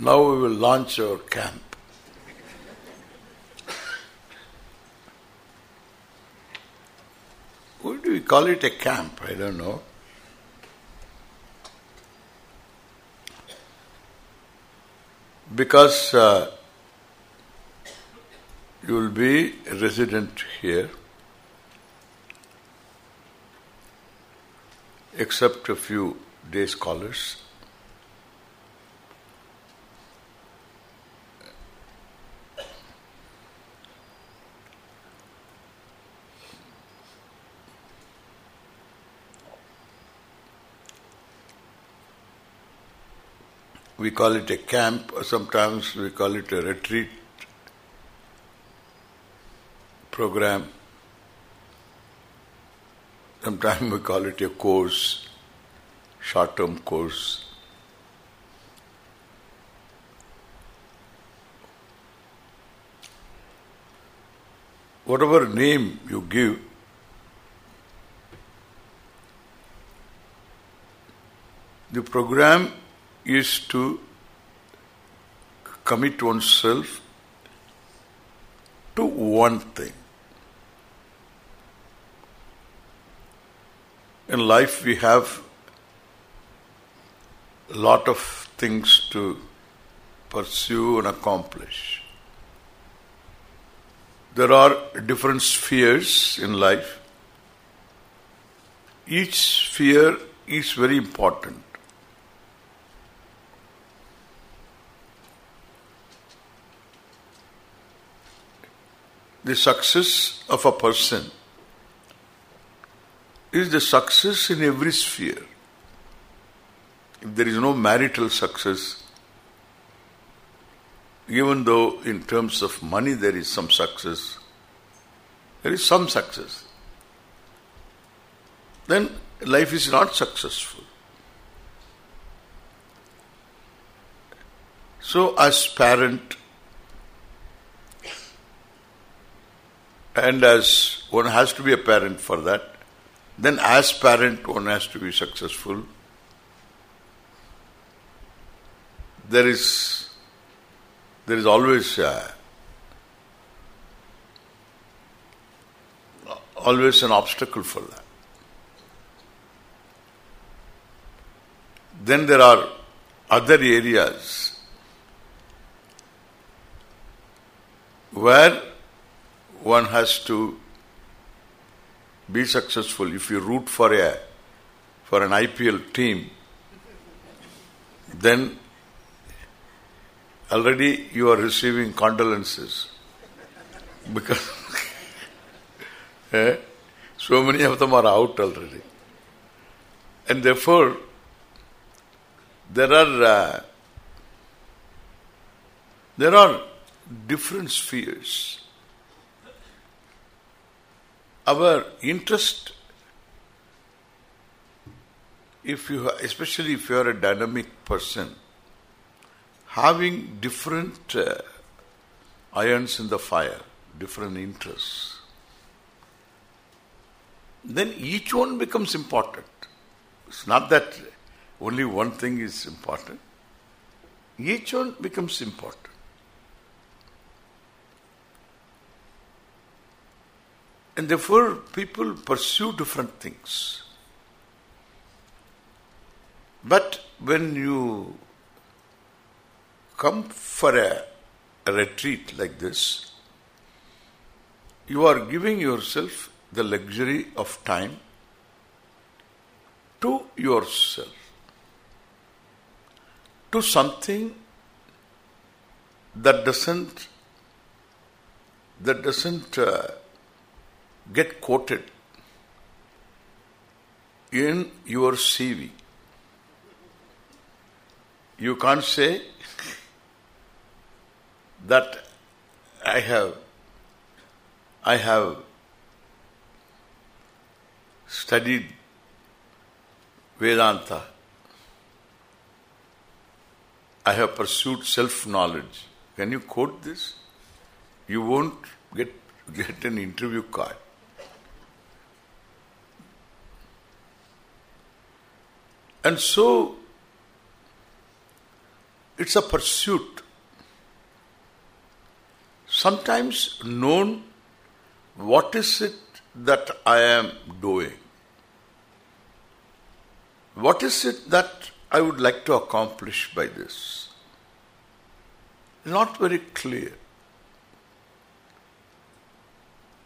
Now we will launch our camp. Why do we call it a camp? I don't know. Because uh, you will be resident here, except a few day scholars. We call it a camp, or sometimes we call it a retreat program. Sometimes we call it a course, short-term course. Whatever name you give, the program is to commit oneself to one thing. In life we have a lot of things to pursue and accomplish. There are different spheres in life. Each sphere is very important. The success of a person is the success in every sphere. If there is no marital success, even though in terms of money there is some success, there is some success, then life is not successful. So as parent, and as one has to be a parent for that, then as parent one has to be successful. There is there is always uh, always an obstacle for that. Then there are other areas where one has to be successful. If you root for a for an IPL team, then already you are receiving condolences because eh, so many of them are out already. And therefore, there are uh, there are different spheres our interest, if you, especially if you are a dynamic person, having different uh, irons in the fire, different interests, then each one becomes important. It's not that only one thing is important. Each one becomes important. And therefore, people pursue different things. But when you come for a, a retreat like this, you are giving yourself the luxury of time to yourself, to something that doesn't that doesn't uh, get quoted in your CV. You can't say that I have I have studied Vedanta. I have pursued self-knowledge. Can you quote this? You won't get get an interview card. And so, it's a pursuit. Sometimes known what is it that I am doing. What is it that I would like to accomplish by this? Not very clear.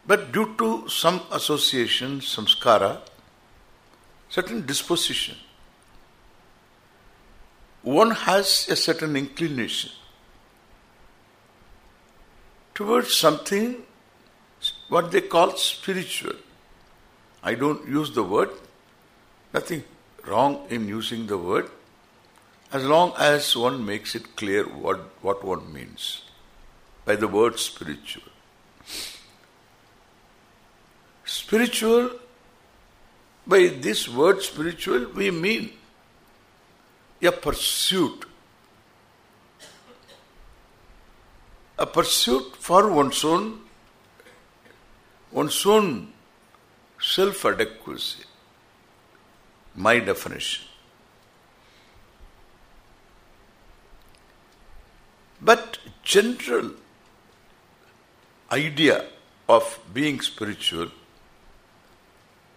But due to some association, samskara, certain disposition, one has a certain inclination towards something what they call spiritual. I don't use the word, nothing wrong in using the word, as long as one makes it clear what, what one means by the word spiritual. Spiritual, by this word spiritual, we mean a pursuit. A pursuit for one's own, one's own self-adequacy. My definition. But general idea of being spiritual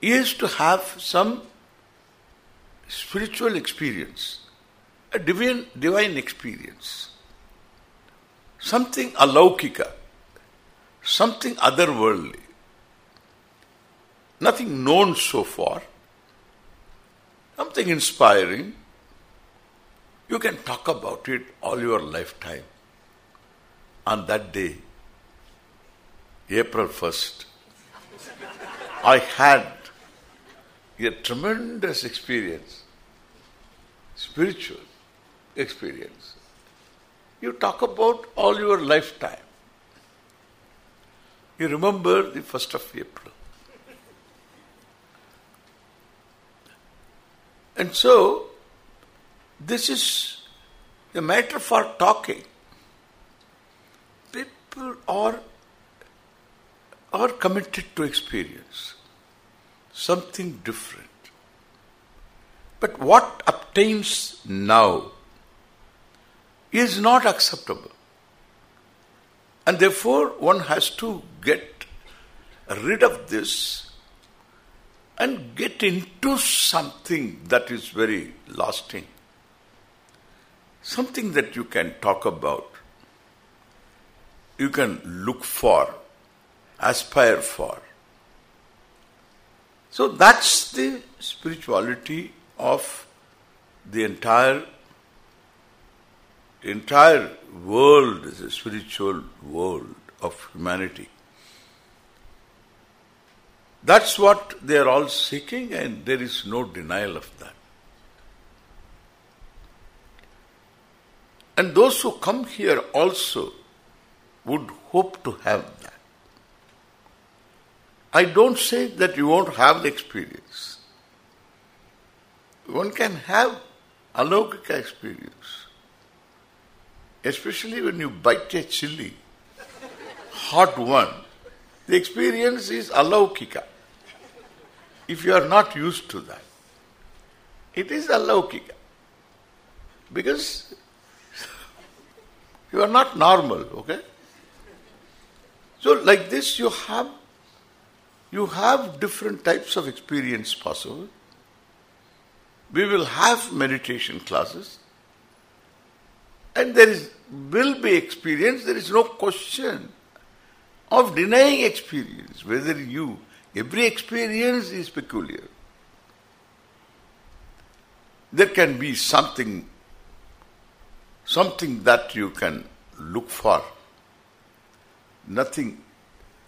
is to have some spiritual experience, a divine, divine experience, something alaukika, something otherworldly, nothing known so far, something inspiring. You can talk about it all your lifetime. On that day, April 1st, I had a tremendous experience, spiritual experience. You talk about all your lifetime. You remember the 1st of April. And so, this is a matter for talking. People are, are committed to experience something different. But what obtains now is not acceptable. And therefore one has to get rid of this and get into something that is very lasting. Something that you can talk about. You can look for, aspire for. So that's the spirituality of the entire entire world is a spiritual world of humanity. That's what they are all seeking and there is no denial of that. And those who come here also would hope to have that. I don't say that you won't have the experience. One can have alaukika experience. Especially when you bite a chili, hot one, the experience is alaukika. If you are not used to that, it is alaukika. Because you are not normal, okay? So like this you have you have different types of experience possible. We will have meditation classes. And there is will be experience, there is no question of denying experience, whether you, every experience is peculiar. There can be something, something that you can look for. Nothing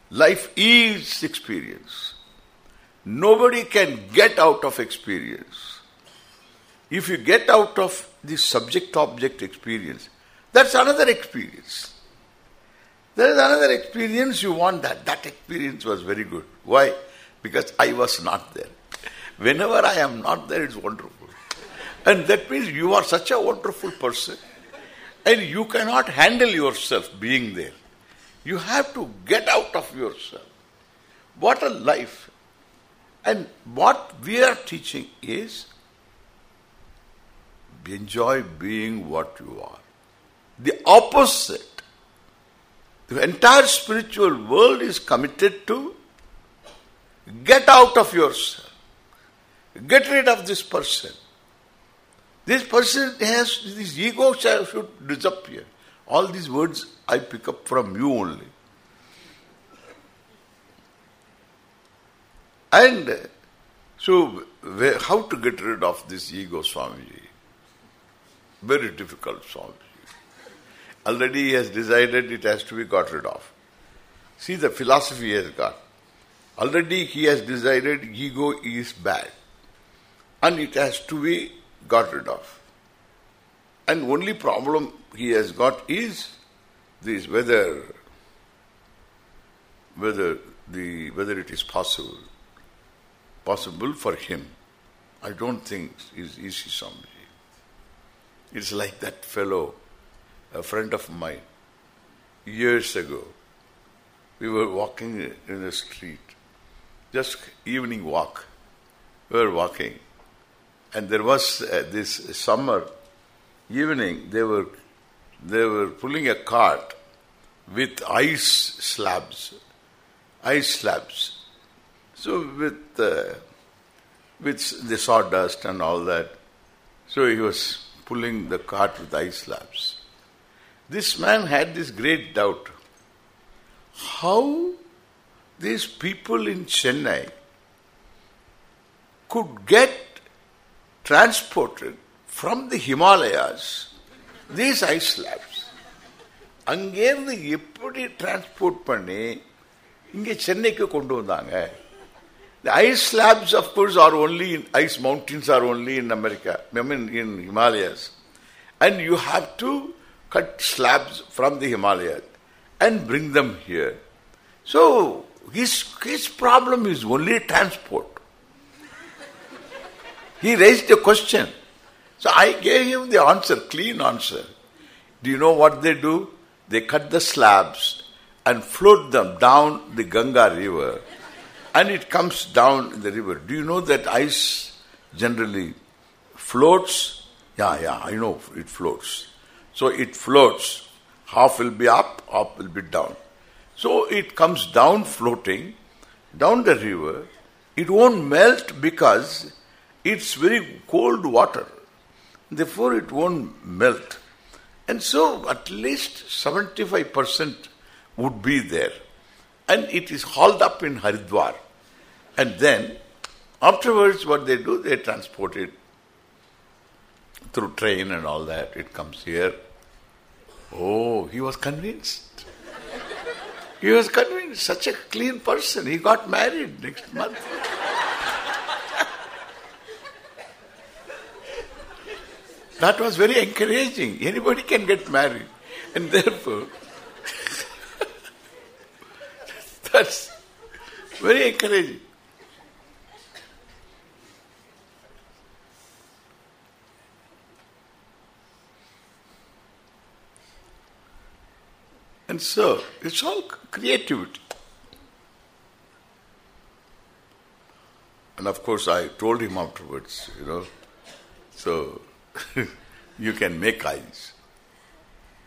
Life is experience. Nobody can get out of experience. If you get out of the subject-object experience, that's another experience. There is another experience you want that. That experience was very good. Why? Because I was not there. Whenever I am not there, it's wonderful. And that means you are such a wonderful person and you cannot handle yourself being there. You have to get out of yourself. What a life. And what we are teaching is enjoy being what you are. The opposite. The entire spiritual world is committed to get out of yourself. Get rid of this person. This person has, this ego should disappear. All these words I pick up from you only. And so, how to get rid of this ego, Swamiji? Very difficult, Swamiji. Already he has decided it has to be got rid of. See the philosophy he has got. Already he has decided ego is bad. And it has to be got rid of. And only problem he has got is this whether whether the whether it is possible possible for him. I don't think is easy Swamiji. It's like that fellow, a friend of mine, years ago. We were walking in the street, just evening walk. We were walking. And there was uh, this summer evening, they were they were pulling a cart with ice slabs, ice slabs so with uh, with the sawdust and all that, so he was pulling the cart with ice slabs This man had this great doubt. How these people in Chennai could get transported from the Himalayas these ice slabs. அங்கேருந்து எப்படி transport பண்ணி இங்கே சென்னைக்கு கொண்டு வந்தாங்க the ice slabs, of course, are only in ice mountains are only in America, I mean in Himalayas. And you have to cut slabs from the Himalayas and bring them here. So his his problem is only transport. he raised a question. So I gave him the answer, clean answer. Do you know what they do? They cut the slabs and float them down the Ganga river and it comes down the river. Do you know that ice generally floats? Yeah, yeah, I know it floats. So it floats. Half will be up, half will be down. So it comes down floating, down the river. It won't melt because it's very cold water. Therefore it won't melt. And so at least 75% would be there. And it is hauled up in Haridwar. And then, afterwards, what they do, they transport it through train and all that. It comes here. Oh, he was convinced. He was convinced. Such a clean person. He got married next month. that was very encouraging. Anybody can get married. And therefore, that's very encouraging. And so, it's all creativity. And of course, I told him afterwards, you know, so you can make eyes.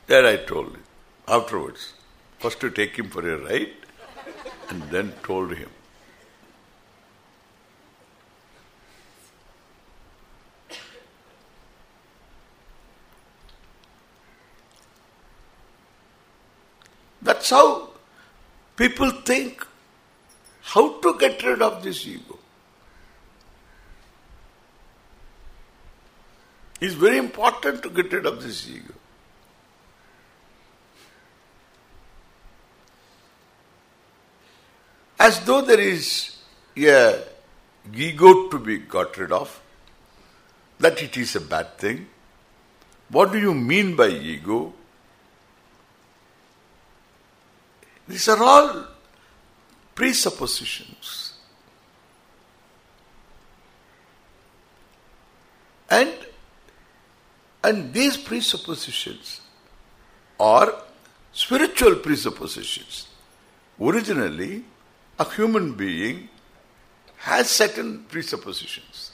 That I told him afterwards. First to take him for a ride, and then told him. That's how people think how to get rid of this ego. It's very important to get rid of this ego. As though there is a ego to be got rid of, that it is a bad thing. What do you mean by ego? These are all presuppositions. And and these presuppositions are spiritual presuppositions. Originally, a human being has certain presuppositions.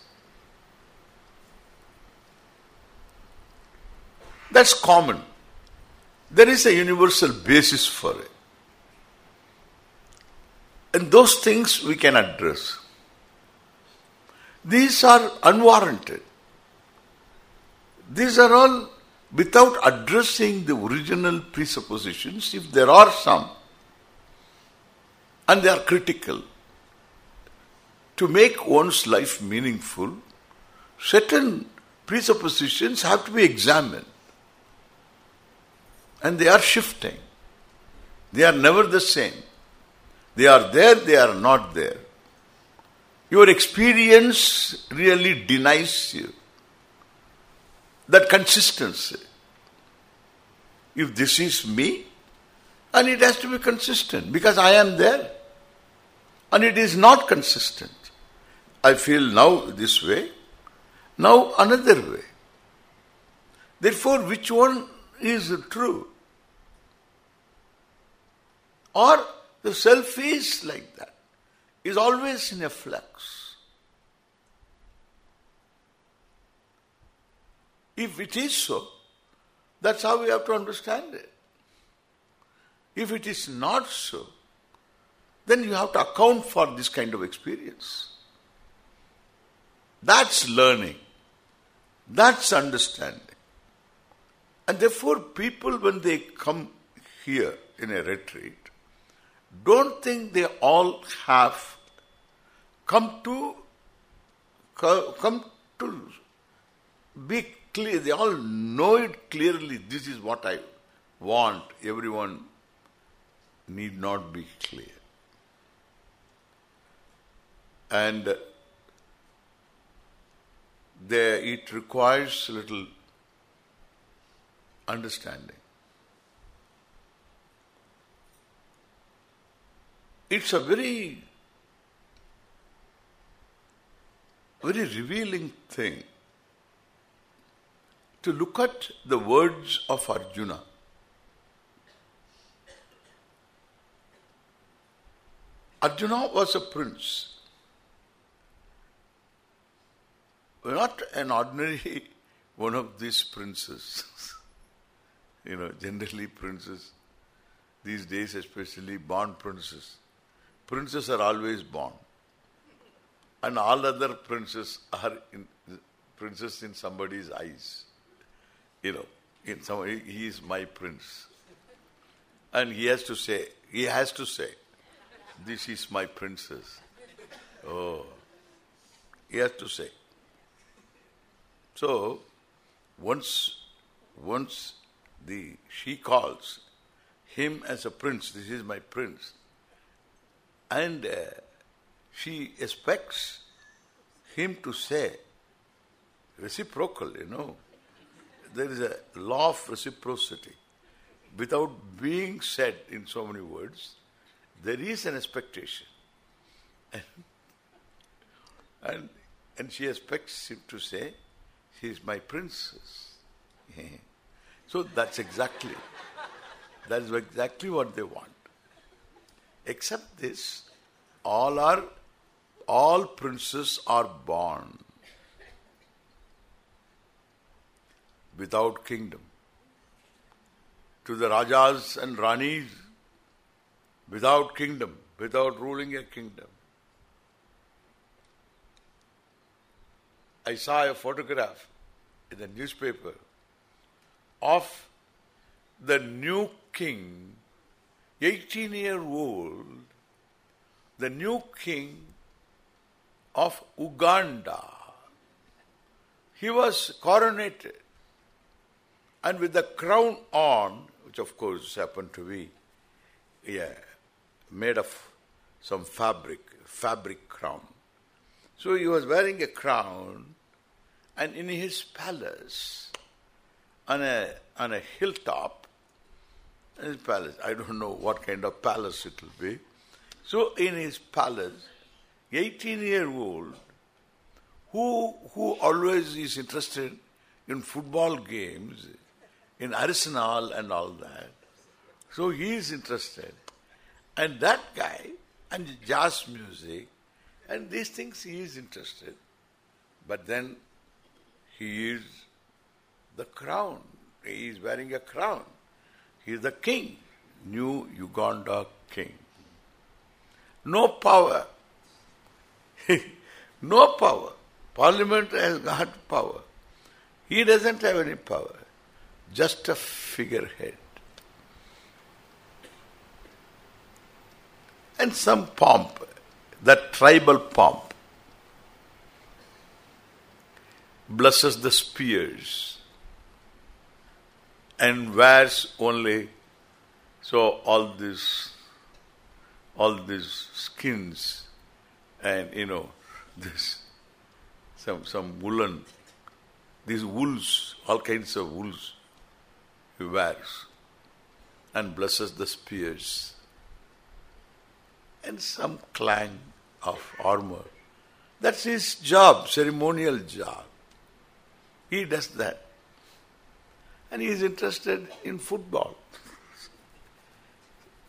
That's common. there is a universal basis for it. And those things we can address. These are unwarranted. These are all without addressing the original presuppositions, if there are some, and they are critical. To make one's life meaningful, certain presuppositions have to be examined. And they are shifting. They are never the same. They are there, they are not there. Your experience really denies you that consistency. If this is me, and it has to be consistent because I am there. And it is not consistent. I feel now this way, now another way. Therefore, which one is true? Or the self is like that, is always in a flux. If it is so, that's how we have to understand it. If it is not so, then you have to account for this kind of experience. That's learning. That's understanding. And therefore, people, when they come here in a retreat, don't think they all have come to come to be clear. They all know it clearly. This is what I want. Everyone need not be clear. And there it requires little understanding. It's a very, very revealing thing to look at the words of Arjuna. Arjuna was a prince. Not an ordinary one of these princes. you know, generally princes, these days especially born princes. Princes are always born. And all other princes are in, princes in somebody's eyes. You know, in some, he is my prince. And he has to say, he has to say, this is my princess. Oh, he has to say. So, once, once the she calls him as a prince, this is my prince, and uh, she expects him to say reciprocal, you know. There is a law of reciprocity. Without being said in so many words, there is an expectation. And, and, and she expects him to say, she is my princess. so that's exactly, that is exactly what they want. Except this, all are, all princes are born without kingdom. To the Rajas and Ranis, without kingdom, without ruling a kingdom. I saw a photograph in the newspaper of the new king 18 year old, the new king of Uganda. He was coronated and with the crown on, which of course happened to be yeah, made of some fabric, fabric crown. So he was wearing a crown and in his palace, on a on a hilltop, his palace. I don't know what kind of palace it will be. So in his palace, 18-year-old, who who always is interested in football games, in Arsenal and all that. So he is interested. And that guy, and jazz music, and these things he is interested. But then he is the crown. He is wearing a crown. He is the king, new Uganda king. No power. no power. Parliament has got power. He doesn't have any power. Just a figurehead. And some pomp, that tribal pomp, blesses the spears and wears only so all these all these skins and you know this some some woolen these wools all kinds of wools he wears and blesses the spears and some clang of armor that's his job ceremonial job he does that. And he is interested in football.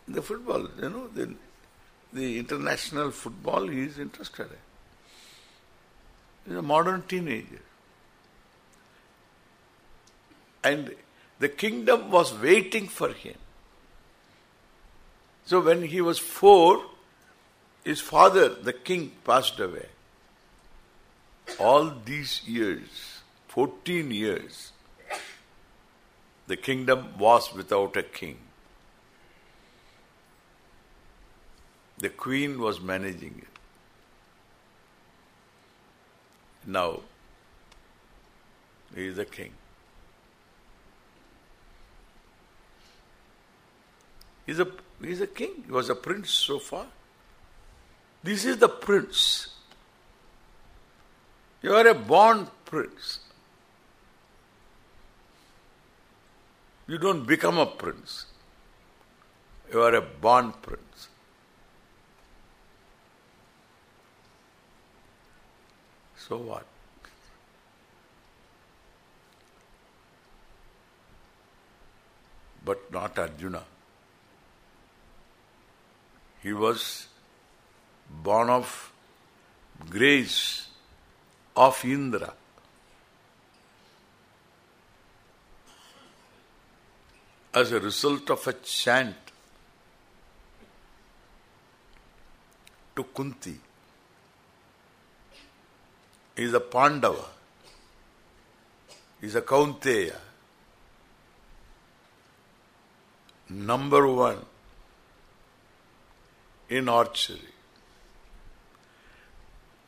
the football, you know, the, the international football he is interested in. He's a modern teenager. And the kingdom was waiting for him. So when he was four, his father, the king, passed away. All these years, 14 years, the kingdom was without a king. The queen was managing it. Now, he is the king. He's a, he's a king. He was a prince so far. This is the prince. You are a born prince. You don't become a prince. You are a born prince. So what? But not Arjuna. He was born of grace of Indra. As a result of a chant to Kunti. Is a Pandava. Is a Kaunteya. Number one in archery.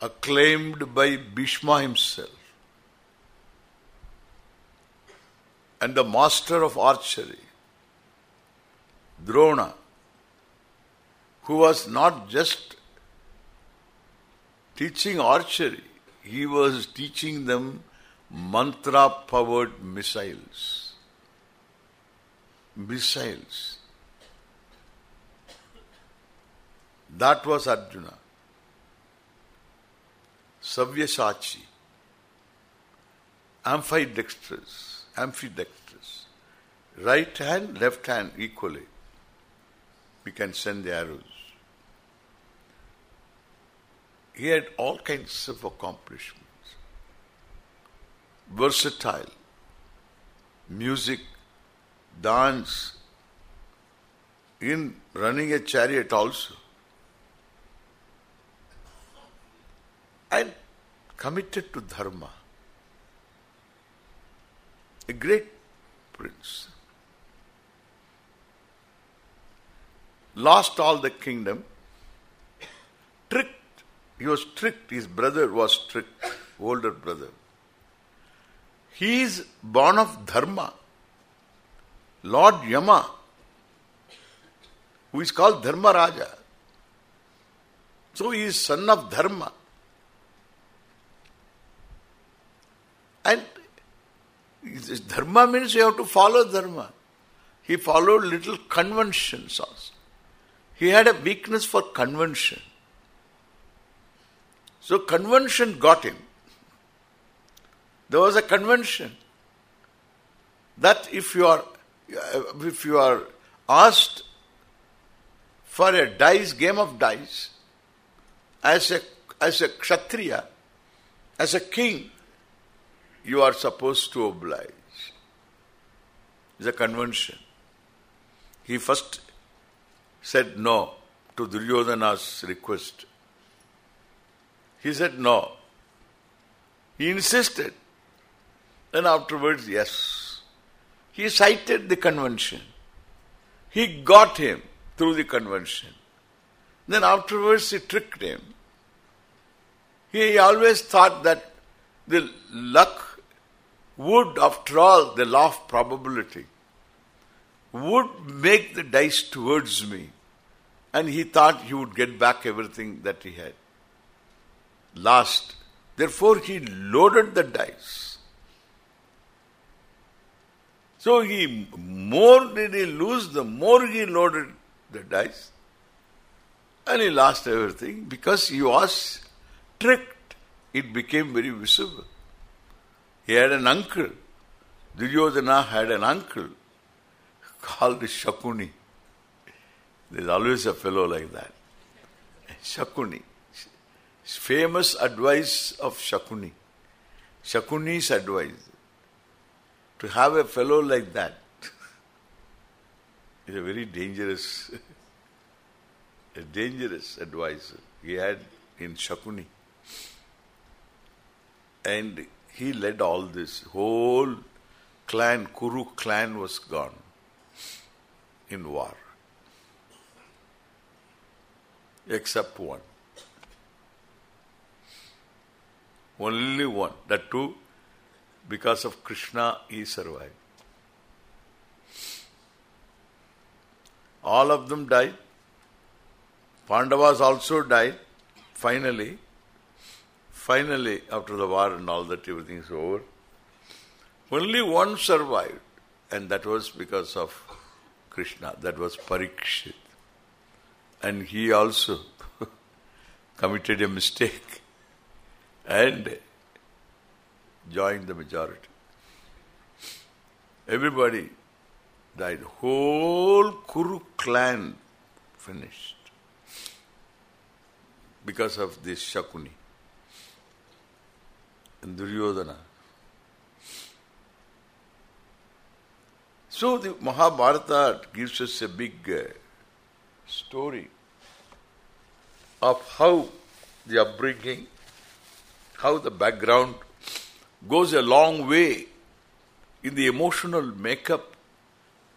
Acclaimed by Bhishma himself. And the master of archery. Drona, who was not just teaching archery, he was teaching them mantra-powered missiles. Missiles. That was Arjuna. Savyasachi. Ambidextrous. Ambidextrous. Right hand, left hand equally we can send the arrows. He had all kinds of accomplishments. Versatile, music, dance, in running a chariot also. And committed to dharma. A great prince. Lost all the kingdom, tricked, he was tricked, his brother was tricked, older brother. He is born of Dharma. Lord Yama, who is called Dharma Raja. So he is son of Dharma. And Dharma means you have to follow Dharma. He followed little conventions also. He had a weakness for convention. So convention got him. There was a convention that if you are if you are asked for a dice game of dice as a as a kshatriya as a king you are supposed to oblige. It's a convention. he first said no to Duryodhana's request. He said no. He insisted. And afterwards, yes. He cited the convention. He got him through the convention. Then afterwards he tricked him. He always thought that the luck would, after all, the law of probability, would make the dice towards me. And he thought he would get back everything that he had. Last. Therefore he loaded the dice. So he, more did he lose, the more he loaded the dice. And he lost everything because he was tricked. It became very visible. He had an uncle. Duryodhana had an uncle called Shakuni. There's always a fellow like that. Shakuni. Famous advice of Shakuni. Shakuni's advice. To have a fellow like that is a very dangerous, a dangerous advice he had in Shakuni. And he led all this. Whole clan, Kuru clan was gone in war. Except one. Only one. That too because of Krishna, he survived. All of them died. Pandavas also died. Finally, finally, after the war and all that, everything is over. Only one survived, and that was because of Krishna. That was Parikshit. And he also committed a mistake. And joined the majority. Everybody died. Whole Kuru clan finished because of this Shakuni and Duryodhana. So the Mahabharata gives us a big story of how the upbringing, how the background goes a long way in the emotional makeup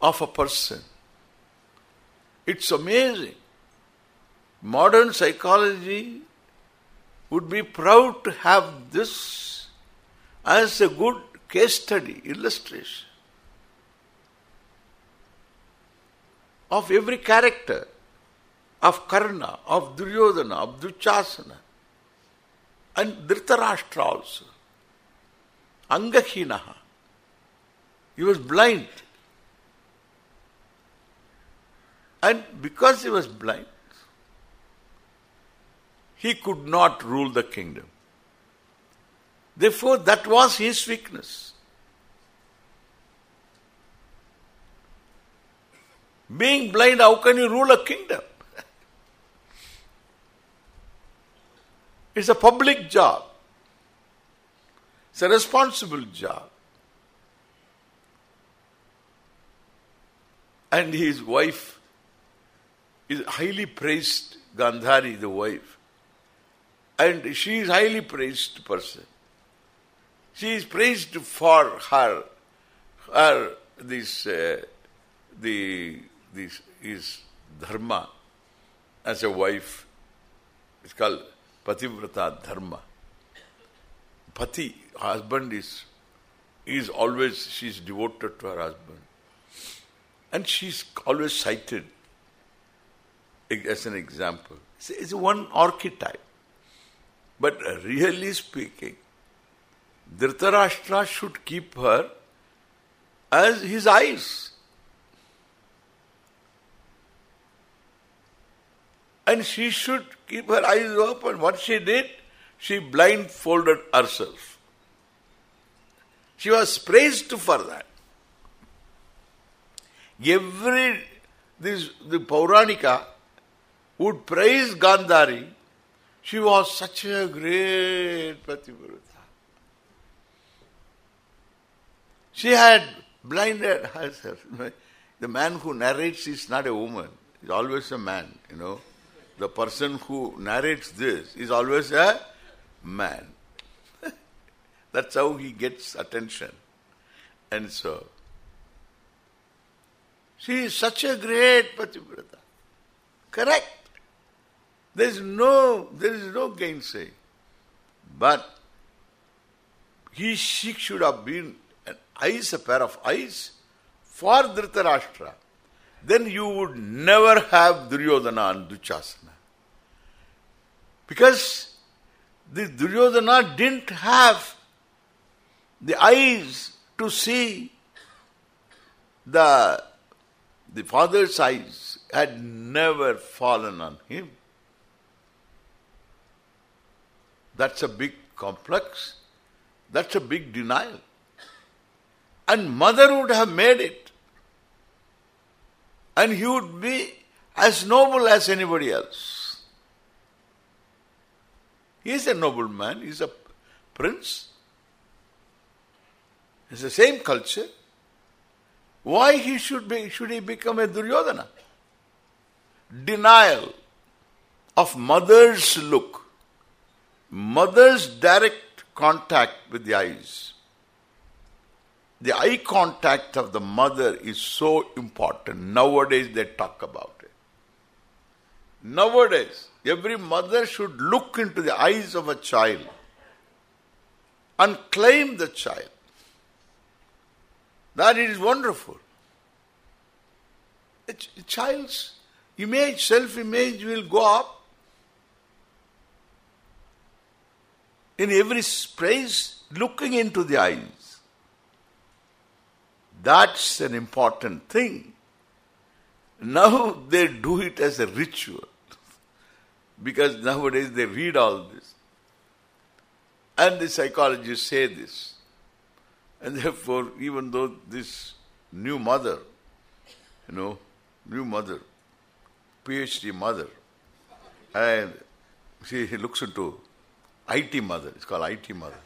of a person. It's amazing. Modern psychology would be proud to have this as a good case study, illustration of every character of Karna, of Duryodhana, of Dushasana, and Dhritarashtra also. Angahinaha. He was blind. And because he was blind, he could not rule the kingdom. Therefore, that was his weakness. Being blind, how can you rule a kingdom? it's a public job. It's a responsible job. And his wife is highly praised, Gandhari, the wife. And she is highly praised person. She is praised for her, her this, uh, the, this is dharma as a wife. It's called Pativrata Dharma. Pati, husband is is always, is devoted to her husband. And she's always cited as an example. It's one archetype. But really speaking, Dhritarashtra should keep her as his eyes. And she should keep her eyes open. What she did, she blindfolded herself. She was praised for that. Every this the Pauranika would praise Gandhari. She was such a great Pativrata. She had blinded herself. The man who narrates is not a woman. He's always a man, you know. The person who narrates this is always a man. That's how he gets attention. And so, she is such a great Pativrata. Correct. There is no, there is no gainsay. But he, she should have been an eyes, a pair of eyes for Dhritarashtra. Then you would never have Duryodhana and Dushasana. Because the Duryodhana didn't have the eyes to see the the father's eyes had never fallen on him. That's a big complex. That's a big denial. And mother would have made it. And he would be as noble as anybody else. He is a noble man. He is a prince. It's the same culture. Why he should be should he become a Duryodhana? Denial of mother's look, mother's direct contact with the eyes. The eye contact of the mother is so important. Nowadays they talk about it. Nowadays, every mother should look into the eyes of a child and claim the child. That is wonderful. A, child's image, self-image will go up. In every praise, looking into the eyes. That's an important thing. Now they do it as a ritual. Because nowadays they read all this. And the psychologists say this. And therefore, even though this new mother, you know, new mother, PhD mother, and she looks into IT mother, it's called IT mother,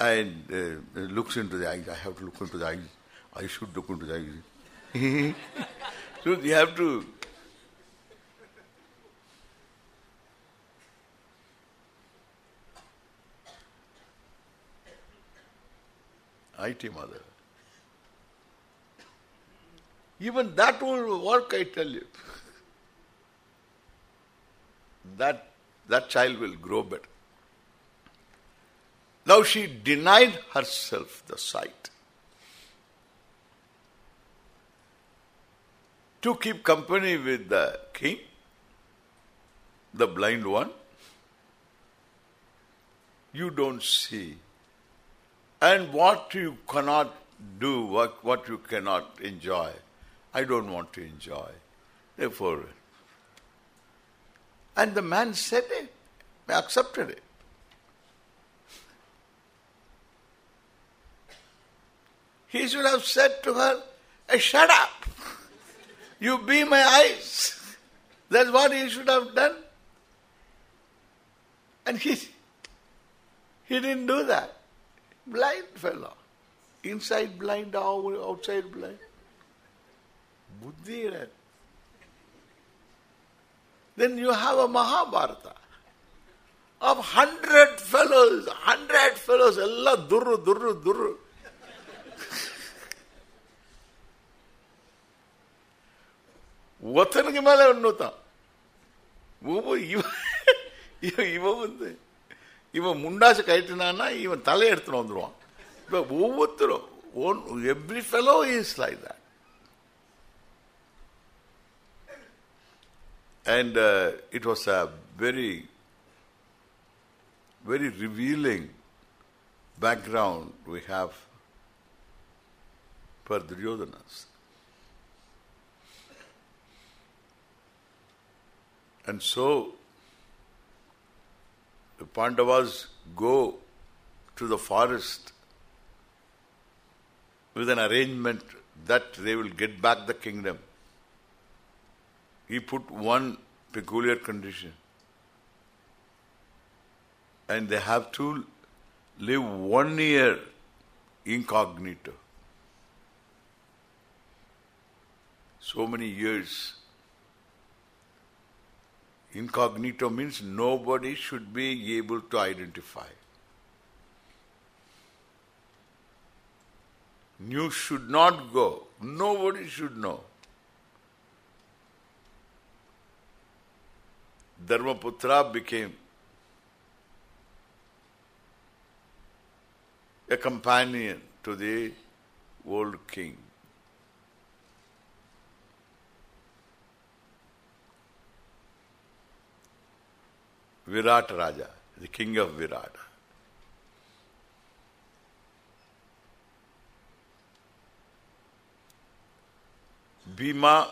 and uh, looks into the eyes, I have to look into the eyes, I should look into the eyes. so you have to IT mother. Even that will work, I tell you. that that child will grow better. Now she denied herself the sight. To keep company with the king, the blind one, you don't see and what you cannot do, what, what you cannot enjoy, I don't want to enjoy. Therefore, and the man said eh, it, accepted it. He should have said to her, hey, shut up. You be my eyes. That's what he should have done. And he, he didn't do that. Blind fellow. Inside blind, outside blind. Buddhi right? Then you have a Mahabharata of hundred fellows, hundred fellows, Allah durru, durru, durru. ஒருத்தனுக்கு மேல ஒன்னுதான் ஒவ்வொரு இவன் இவன் வந்து இவன் முண்டாசு கயிட்டுனான்னா இவன் தலையை எடுத்துட்டு வந்துடுவான் இப்போ ஒவ்வொருத்தரும் one every fellow is like that And uh, it was a very, very revealing background we have for Duryodhanas. And so, the Pandavas go to the forest with an arrangement that they will get back the kingdom. He put one peculiar condition. And they have to live one year incognito. so many years. Incognito means nobody should be able to identify. News should not go. Nobody should know. Dharmaputra became a companion to the old king. Virat Raja, the king of Virat. Bhima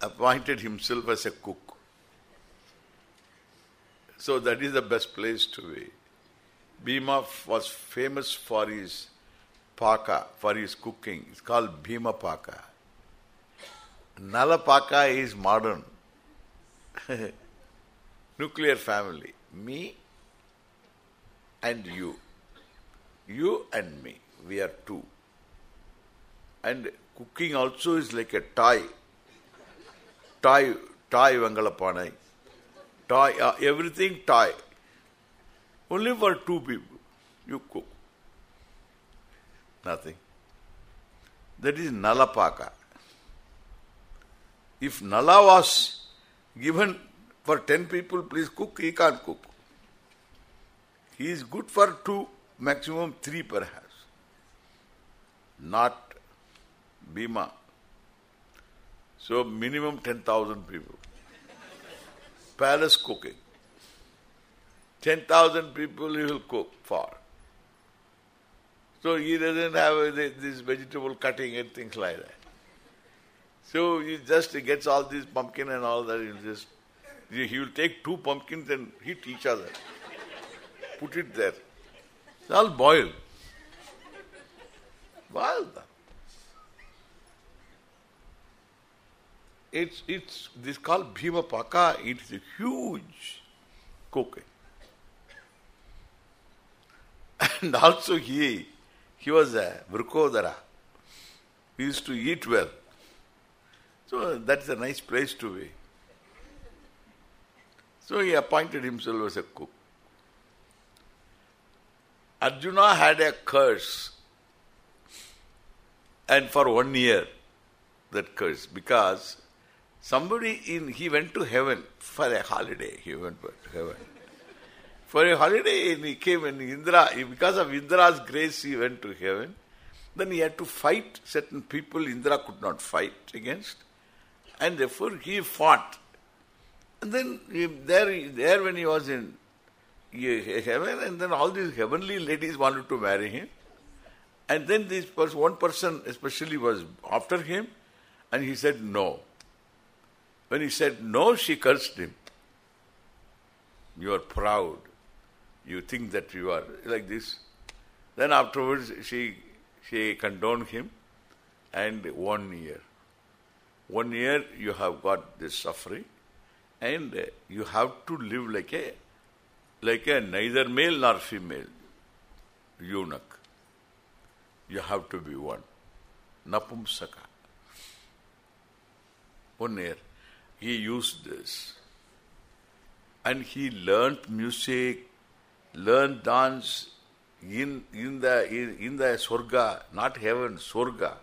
appointed himself as a cook. So that is the best place to be. Bhima was famous for his paka, for his cooking. It's called Bhima Paka. Nala Paka is modern. Nuclear family. Me and you. You and me. We are two. And cooking also is like a toy. Toy, toy Vangalapanai. Toy, uh, everything toy. Only for two people. You cook. Nothing. That is Nalapaka. If Nala was given for ten people, please cook, he can't cook. He is good for two, maximum three perhaps. Not Bhima. So minimum 10,000 people. Palace cooking. 10,000 people he will cook for. So he doesn't have this vegetable cutting and things like that. So he just gets all this pumpkin and all that. He'll just he will take two pumpkins and hit each other. Put it there. It's all boiled. Boiled. It's it's this called Bhima Paka. It's a huge cooking. And also he he was a Vrikodara. He used to eat well. So that's a nice place to be. So he appointed himself as a cook. Arjuna had a curse. And for one year that curse. Because somebody in he went to heaven for a holiday. He went to heaven. For a holiday and he came and Indra. Because of Indra's grace he went to heaven. Then he had to fight certain people. Indra could not fight against. And therefore he fought and then there there when he was in heaven and then all these heavenly ladies wanted to marry him. And then this person, one person especially was after him and he said no. When he said no, she cursed him. You are proud. You think that you are like this. Then afterwards she she condoned him and one year. One year you have got this suffering and you have to live like a like a neither male nor female eunuch. You have to be one. Napumsaka. One year. He used this. And he learnt music, learned dance in in the in, in the Swarga, not heaven, Swarga.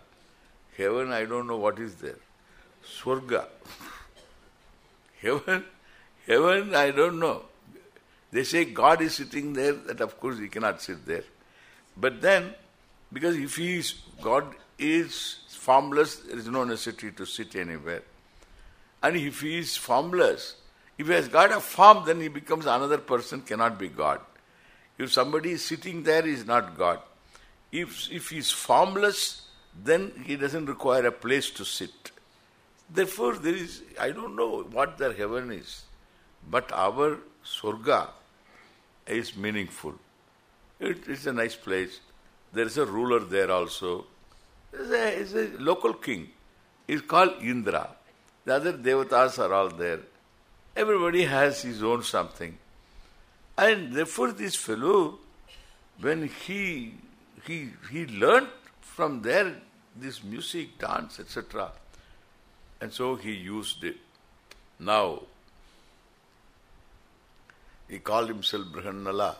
Heaven, I don't know what is there. Swarga. heaven, heaven, I don't know. They say God is sitting there, that of course he cannot sit there. But then, because if he is, God is formless, there is no necessity to sit anywhere. And if he is formless, if he has got a form, then he becomes another person, cannot be God. If somebody is sitting there, he is not God. If, if he is formless, then he doesn't require a place to sit. Therefore, there is, I don't know what their heaven is, but our Swarga is meaningful. It's a nice place. There is a ruler there also. It's a, a local king. He's called Indra. The other devatas are all there. Everybody has his own something. And therefore this fellow, when he he he learnt from there this music, dance, etc., And so he used it. Now, he called himself Brihannala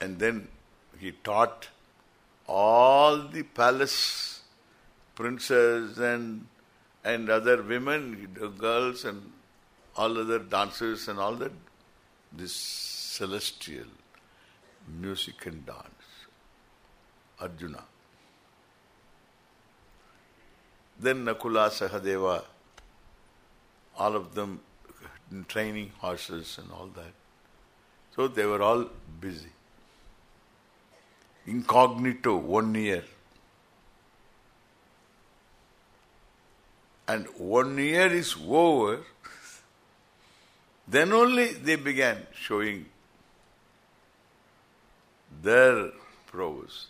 and then he taught all the palace princes and and other women, girls and all other dancers and all that, this celestial music and dance. Arjuna. Then Nakula, Sahadeva, all of them training horses and all that. So they were all busy. Incognito, one year. And one year is over, then only they began showing their prowess.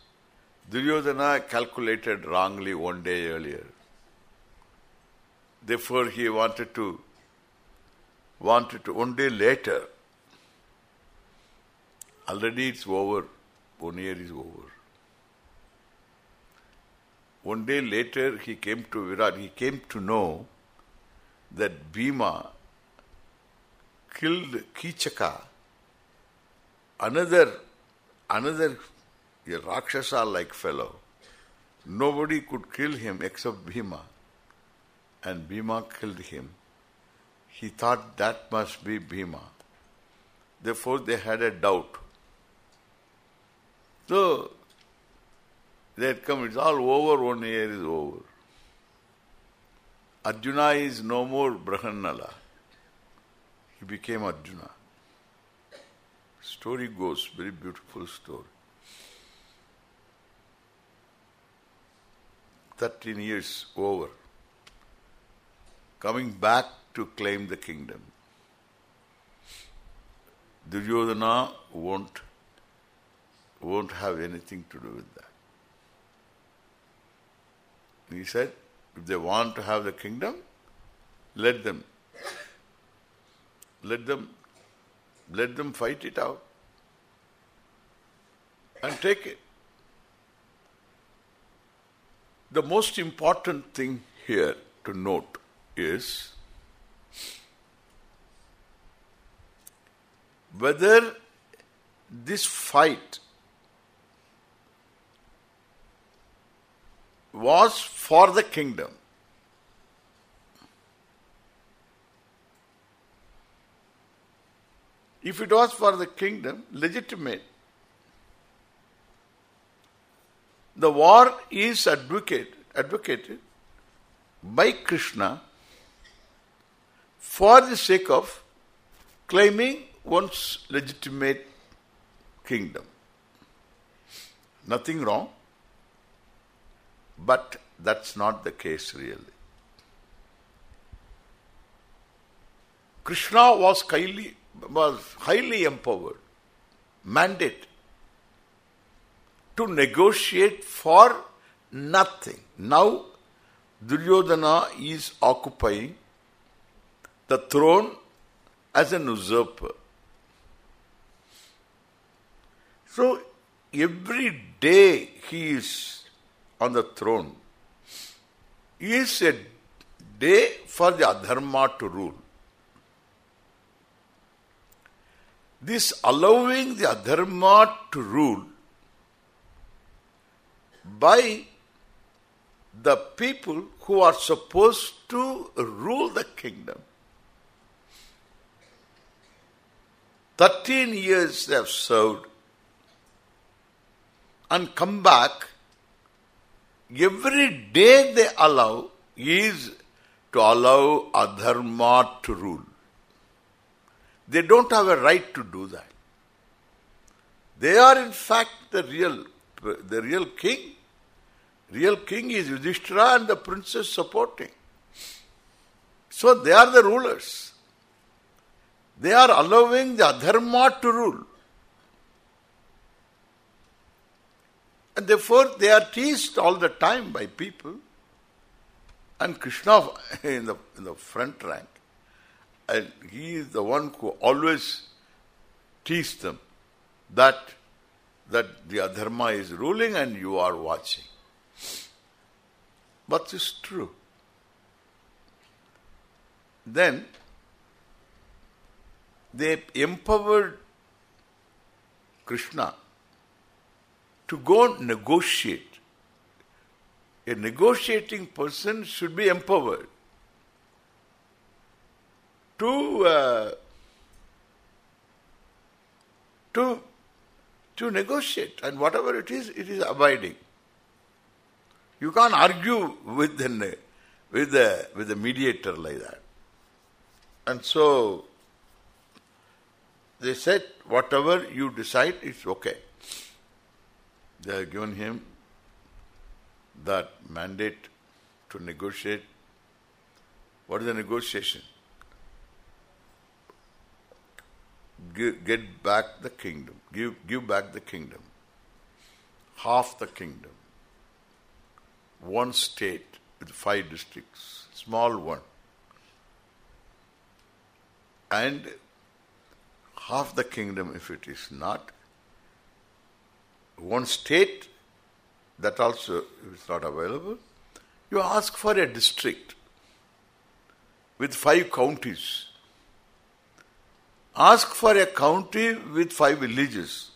Duryodhana calculated wrongly one day earlier. Therefore he wanted to wanted to one day later. Already it's over. One year is over. One day later he came to Virat. He came to know that Bhima killed Kichaka, another another Rakshasa-like fellow. Nobody could kill him except Bhima. And Bhima killed him. He thought that must be Bhima. Therefore they had a doubt. So, they had come, it's all over, one year is over. Arjuna is no more Brihannala. He became Arjuna. Story goes, very beautiful story. 13 years over. Coming back to claim the kingdom. Duryodhana won't won't have anything to do with that. He said, if they want to have the kingdom, let them. Let them let them fight it out and take it. The most important thing here to note is whether this fight was for the kingdom. If it was for the kingdom, legitimate. The war is advocate, advocated by Krishna for the sake of claiming one's legitimate kingdom. Nothing wrong, but that's not the case really. Krishna was highly, was highly empowered, mandate to negotiate for nothing. Now, Duryodhana is occupying the throne as an usurper. So, every day he is on the throne He is a day for the adharma to rule. This allowing the adharma to rule by the people who are supposed to rule the kingdom. Thirteen years they have served and come back. Every day they allow is to allow adharma to rule. They don't have a right to do that. They are in fact the real the real king. Real king is Yudhishthira and the princess supporting. So they are the rulers. They are allowing the adharma to rule. And therefore they are teased all the time by people. And Krishna in the in the front rank. And he is the one who always teases them that that the adharma is ruling and you are watching. But it's true. then they empowered Krishna to go negotiate. A negotiating person should be empowered to uh, to to negotiate and whatever it is, it is abiding. You can't argue with the with the with the mediator like that. And so they said, whatever you decide, it's okay. They have given him that mandate to negotiate. What is the negotiation? Get back the kingdom. Give, give back the kingdom. Half the kingdom. One state with five districts. Small one. And half the kingdom if it is not. One state, that also is not available. You ask for a district with five counties. Ask for a county with five villages.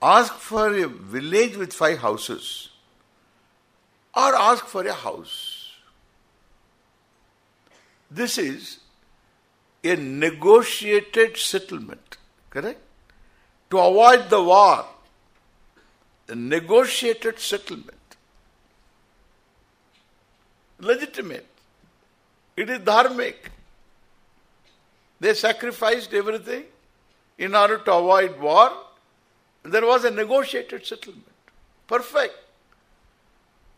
Ask for a village with five houses. Or ask for a house. This is a negotiated settlement. Correct? To avoid the war. A negotiated settlement. Legitimate. It is dharmic. They sacrificed everything in order to avoid war. There was a negotiated settlement. Perfect.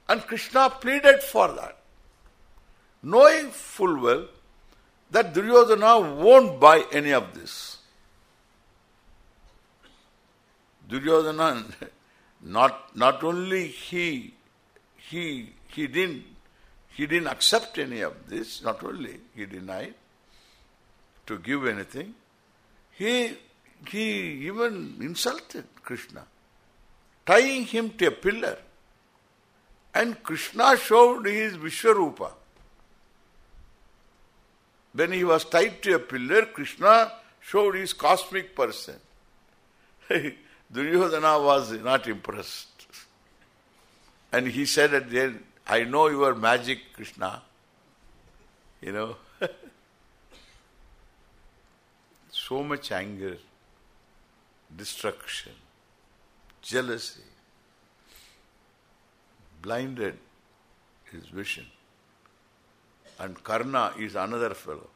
And Krishna pleaded for that. Knowing full well that Duryodhana won't buy any of this. Duryodhana not not only he he he didn't he didn't accept any of this, not only he denied to give anything, he he even insulted Krishna, tying him to a pillar. And Krishna showed his Vishwarupa. When he was tied to a pillar, Krishna showed his cosmic person. Duryodhana was not impressed. And he said at the end, I know your magic, Krishna. You know. so much anger, destruction, jealousy, blinded his vision. And Karna is another fellow.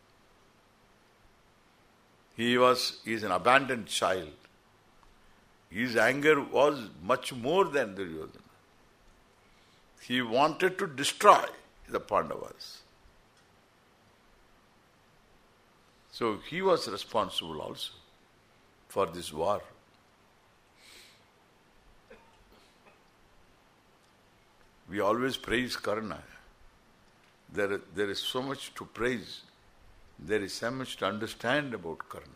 He was is an abandoned child. His anger was much more than Duryodhana. He wanted to destroy the Pandavas. So he was responsible also for this war. We always praise Karna. There, there is so much to praise. There is so much to understand about Karna.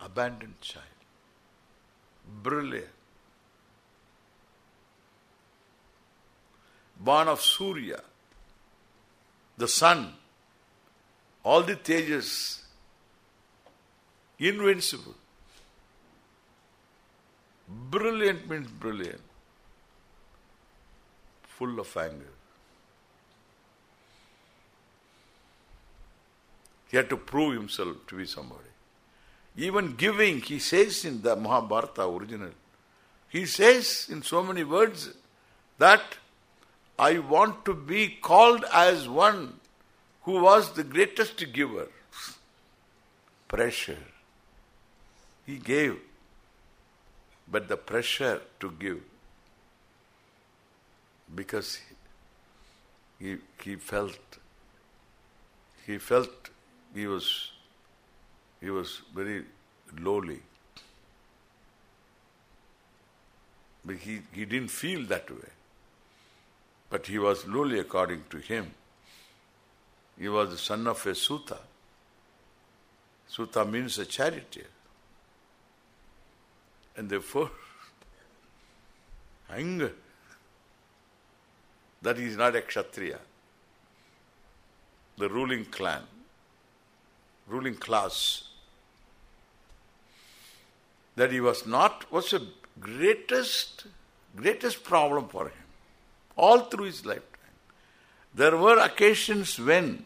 Abandoned child. Brilliant. Born of Surya. The sun. All the Tejas. Invincible. Brilliant means brilliant. Full of anger. He had to prove himself to be somebody. Even giving, he says in the Mahabharata original, he says in so many words that I want to be called as one who was the greatest giver. Pressure. He gave, but the pressure to give, because he, he felt, he felt he was he was very lowly. But he, he didn't feel that way. But he was lowly according to him. He was the son of a Suta. Suta means a charioteer. And therefore, anger that he is not a Kshatriya. the ruling clan, ruling class, that he was not, was the greatest, greatest problem for him, all through his lifetime. There were occasions when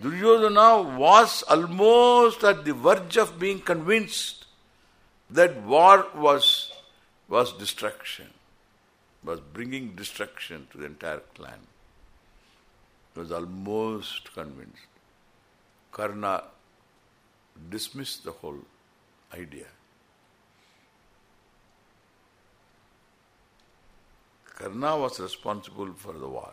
Duryodhana was almost at the verge of being convinced that war was was destruction, was bringing destruction to the entire clan. He was almost convinced. Karna dismissed the whole idea. Karna was responsible for the war.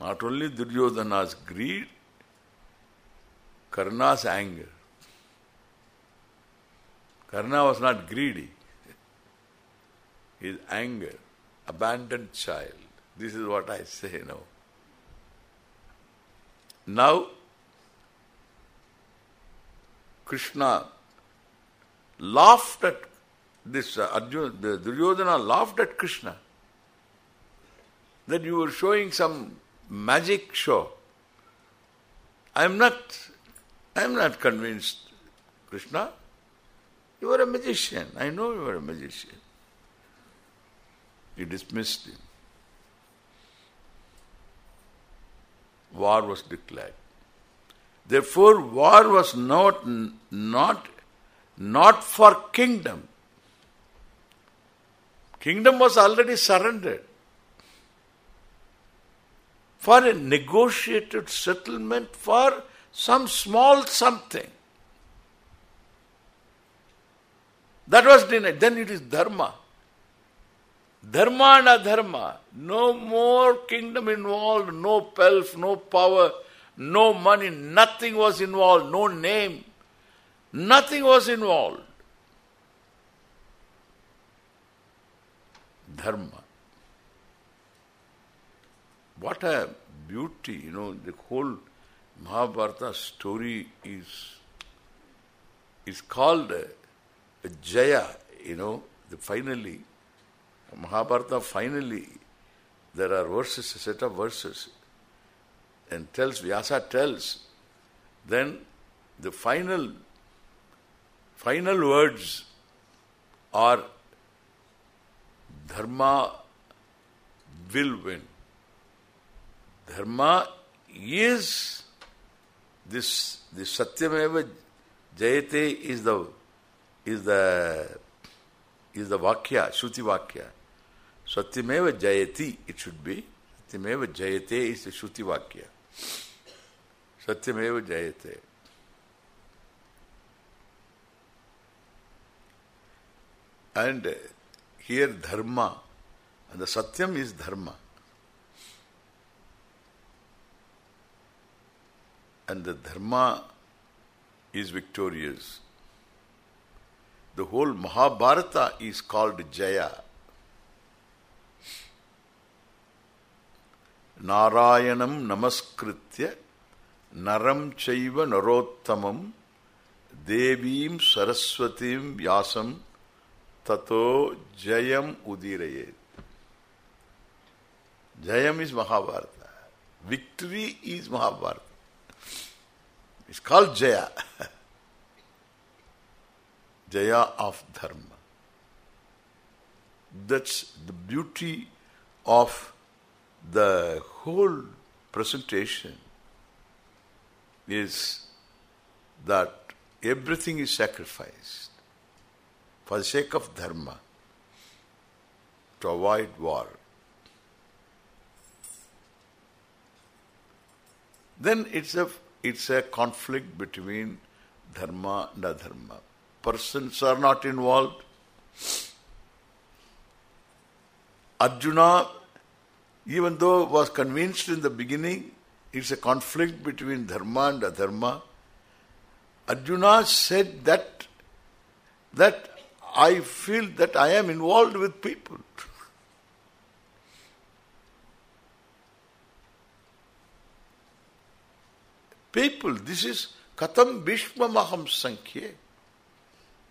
Not only Duryodhana's greed, Karna's anger. Karna was not greedy. His anger, abandoned child. This is what I say now. Now, Krishna laughed at this uh, Arjuna, the Duryodhana laughed at Krishna that you were showing some magic show. I am not I am not convinced, Krishna. You are a magician. I know you are a magician. He dismissed him. War was declared. Therefore, war was not not not for kingdom. Kingdom was already surrendered for a negotiated settlement for some small something. That was denied. Then it is dharma. Dharma and adharma. No more kingdom involved, no pelf, no power, no money, nothing was involved, no name. Nothing was involved. Dharma. What a beauty, you know, the whole Mahabharata story is is called a, a Jaya, you know, the finally, Mahabharata finally, there are verses, a set of verses, and tells, Vyasa tells, then the final, final words are Dharma will win. Dharma is this this Satyameva Jayate is the is the is the Vakya, Shruti Vakya. Satyameva Jayati it should be Satyameva Jayate is shruti vakya Satyameva Jayate. And here dharma the satyam is dharma. And the dharma is victorious the whole Mahabharata is called Jaya Narayanam namaskritya naram chaiva narottamam devim saraswatim vyasam tato jayam udirayet. Jayam is Mahabharata. Victory is Mahabharata. It's called Jaya. Jaya of Dharma. That's the beauty of the whole presentation is that everything is sacrificed for the sake of Dharma to avoid war. Then it's a it's a conflict between dharma and adharma. Persons are not involved. Arjuna, even though was convinced in the beginning, it's a conflict between dharma and adharma. Arjuna said that that I feel that I am involved with people. people. This is Katam Bhishma Maham Sankhye.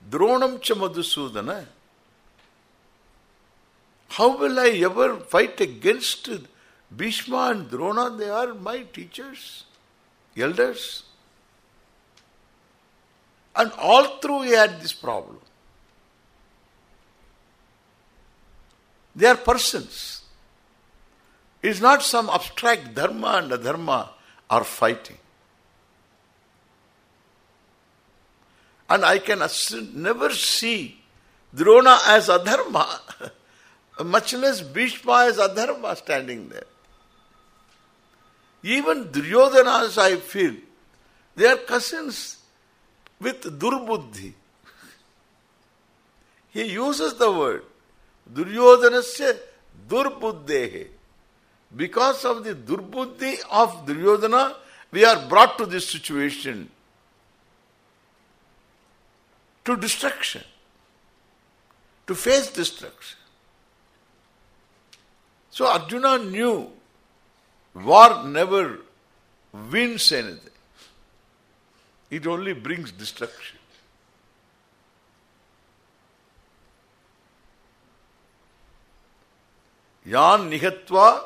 Dronam cha. How will I ever fight against Bhishma and Drona, they are my teachers, elders. And all through he had this problem. They are persons. It is not some abstract dharma and adharma are fighting. And I can never see Drona as adharma, much less Bhishma as adharma standing there. Even Duryodhanas, I feel, they are cousins with durbuddhi. He uses the word Duryodhanasya durbuddhehe. Because of the durbuddhi of Duryodhana, we are brought to this situation to destruction, to face destruction. So Arjuna knew war never wins anything. It only brings destruction. Yan nihatva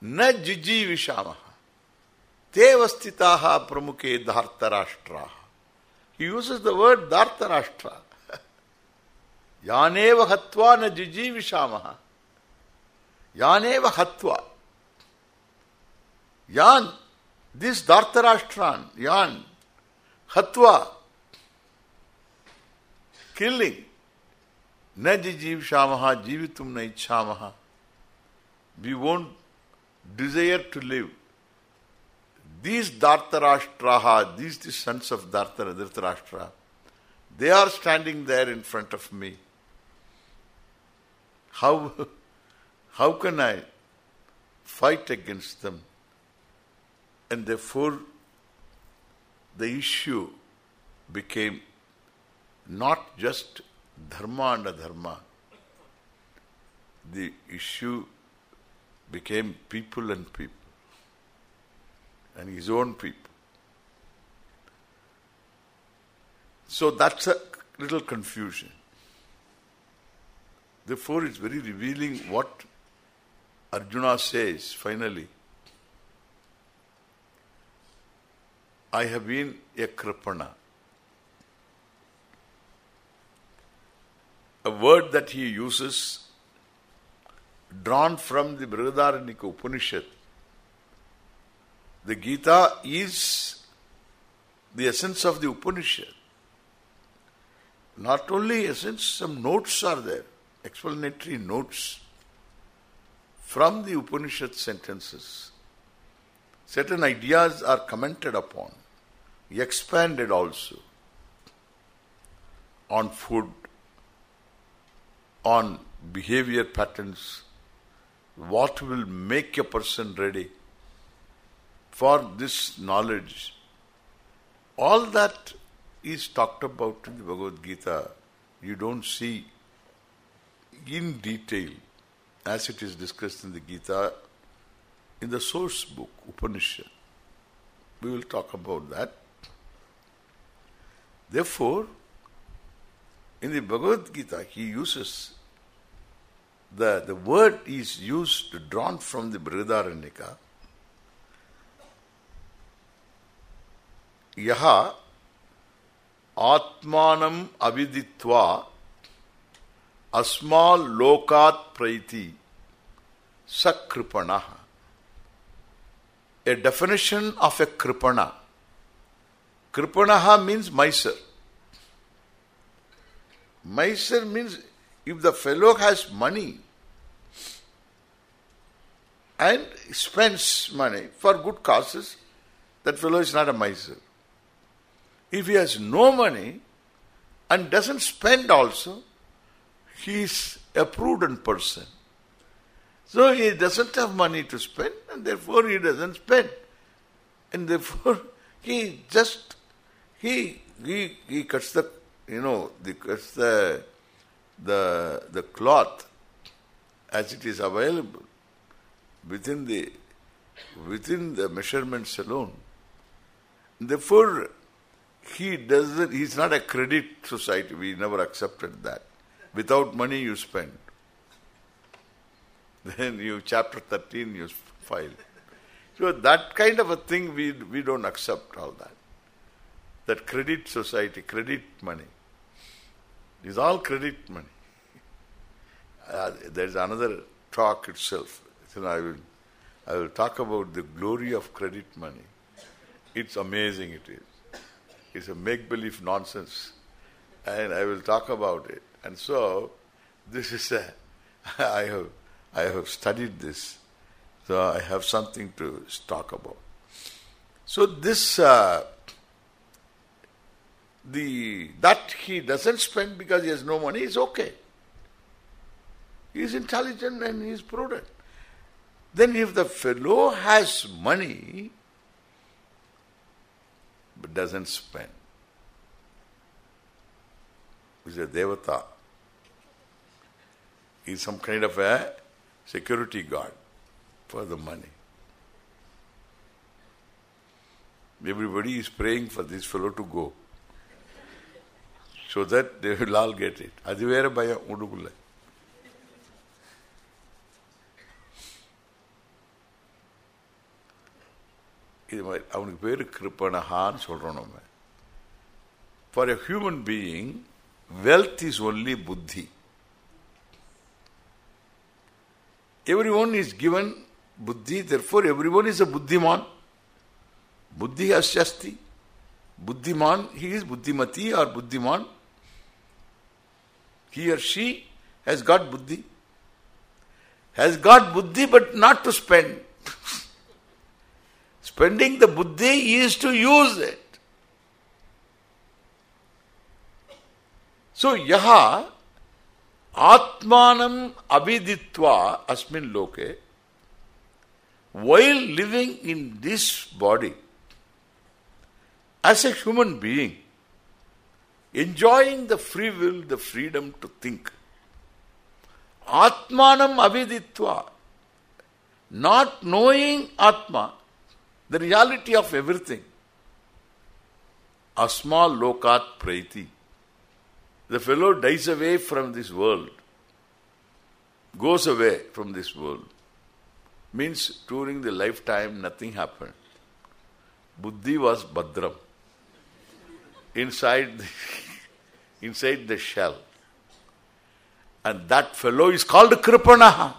na jijivishamaha tevastitaha pramuke dhartarashtraha he uses the word Dhartarashtra. Yaneva hatva na jijivishamaha. Yaneva hatva. Yan, this Dhartarashtran, Yan, hatva, killing. Na jijivishamaha, jivitum na ichhamaha. We won't desire to live. These Dhartarashtraha, these the sons of Dhartara, Dhritarashtra, they are standing there in front of me. How, how can I fight against them? And therefore, the issue became not just dharma and adharma. The issue became people and people and his own people. So that's a little confusion. Therefore, it's very revealing what Arjuna says finally. I have been a kripana. A word that he uses drawn from the Brihadaranyaka Upanishad the Gita is the essence of the Upanishad. Not only essence, some notes are there, explanatory notes from the Upanishad sentences. Certain ideas are commented upon, expanded also on food, on behavior patterns, what will make a person ready for this knowledge. All that is talked about in the Bhagavad Gita. You don't see in detail as it is discussed in the Gita, in the source book, Upanishad. We will talk about that. Therefore, in the Bhagavad Gita, he uses the the word is used drawn from the Brihadaranyaka. Yaha Atmanam aviditva अस्माल लोकात प्रैति सकृपण a definition of a kripana. Kripanaha means miser. Miser means if the fellow has money and spends money for good causes, that fellow is not a miser. If he has no money and doesn't spend also, he is a prudent person. So he doesn't have money to spend and therefore he doesn't spend. And therefore he just he he he cuts the you know the cuts the the the cloth as it is available within the within the measurements alone. Therefore he doesn't, he's not a credit society. We never accepted that. Without money you spend. then you chapter 13 you file. So that kind of a thing we we don't accept all that. That credit society, credit money. Is all credit money. Uh, there is another talk itself. So I will I will talk about the glory of credit money. It's amazing it is. It's a make-believe nonsense. And I will talk about it. And so, this is a, I have, I have studied this. So I have something to talk about. So this, uh, the that he doesn't spend because he has no money is okay. He is intelligent and he is prudent. Then if the fellow has money but doesn't spend, is a devata He's some kind of a security guard for the money. Everybody is praying for this fellow to go. So that they will all get it. அது வேற பயம் உடுக்குள்ள இது மாதிரி அவனுக்கு பேரு கிருப்பனஹான்னு சொல்றோம் நம்ம for a human being wealth is only புத்தி everyone is given buddhi, therefore everyone is a buddhiman. Buddhi asyasti. Buddhiman, he is buddhimati or buddhiman. He or she has got buddhi. Has got buddhi but not to spend. Spending the buddhi is to use it. So, yaha Atmanam abhiditva asmin loke while living in this body as a human being enjoying the free will, the freedom to think. Atmanam abhiditva not knowing Atma, the reality of everything. Asma lokat praiti. The fellow dies away from this world, goes away from this world. Means during the lifetime nothing happened. Buddhi was Badram. Inside the, inside the shell. And that fellow is called Kripana.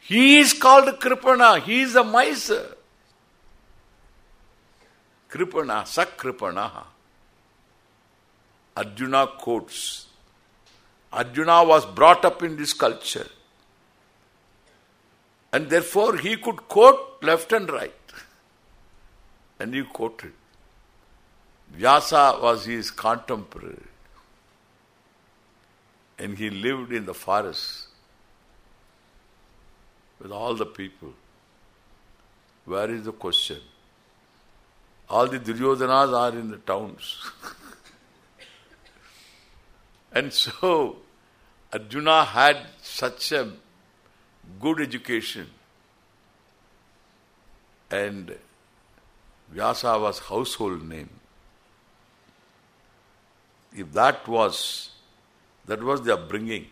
He is called Kripana. He is a miser. Kripana, Sakripana. Arjuna quotes. Arjuna was brought up in this culture. And therefore he could quote left and right. And he quoted. Vyasa was his contemporary. And he lived in the forest with all the people. Where is the question? All the Duryodhanas are in the towns. and so, Arjuna had such a good education. And Vyasa was household name. If that was, that was the upbringing,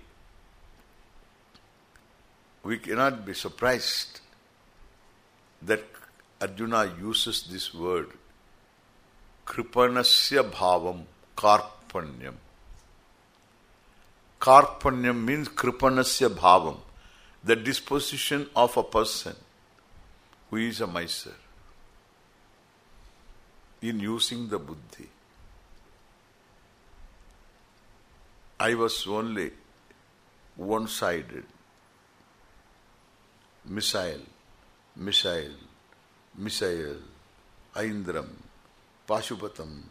we cannot be surprised that Arjuna uses this word, kripanasya bhavam, karpanyam. Karpanyam means kripanasya bhavam, the disposition of a person who is a miser in using the buddhi. I was only one-sided, missile, missile, missile, Aindram, Pashupatam.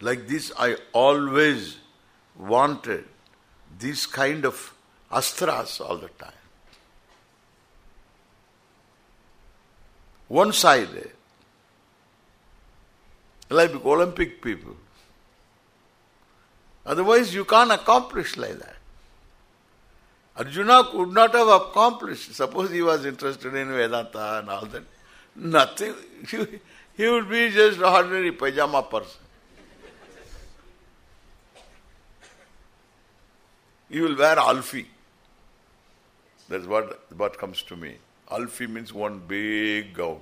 Like this I always wanted these kind of astras all the time. One side, Like Olympic people. Otherwise you can't accomplish like that. Arjuna could not have accomplished. Suppose he was interested in Vedanta and all that. Nothing. He, he would be just ordinary pajama person. He will wear alfi. That's what what comes to me. Alfi means one big gown.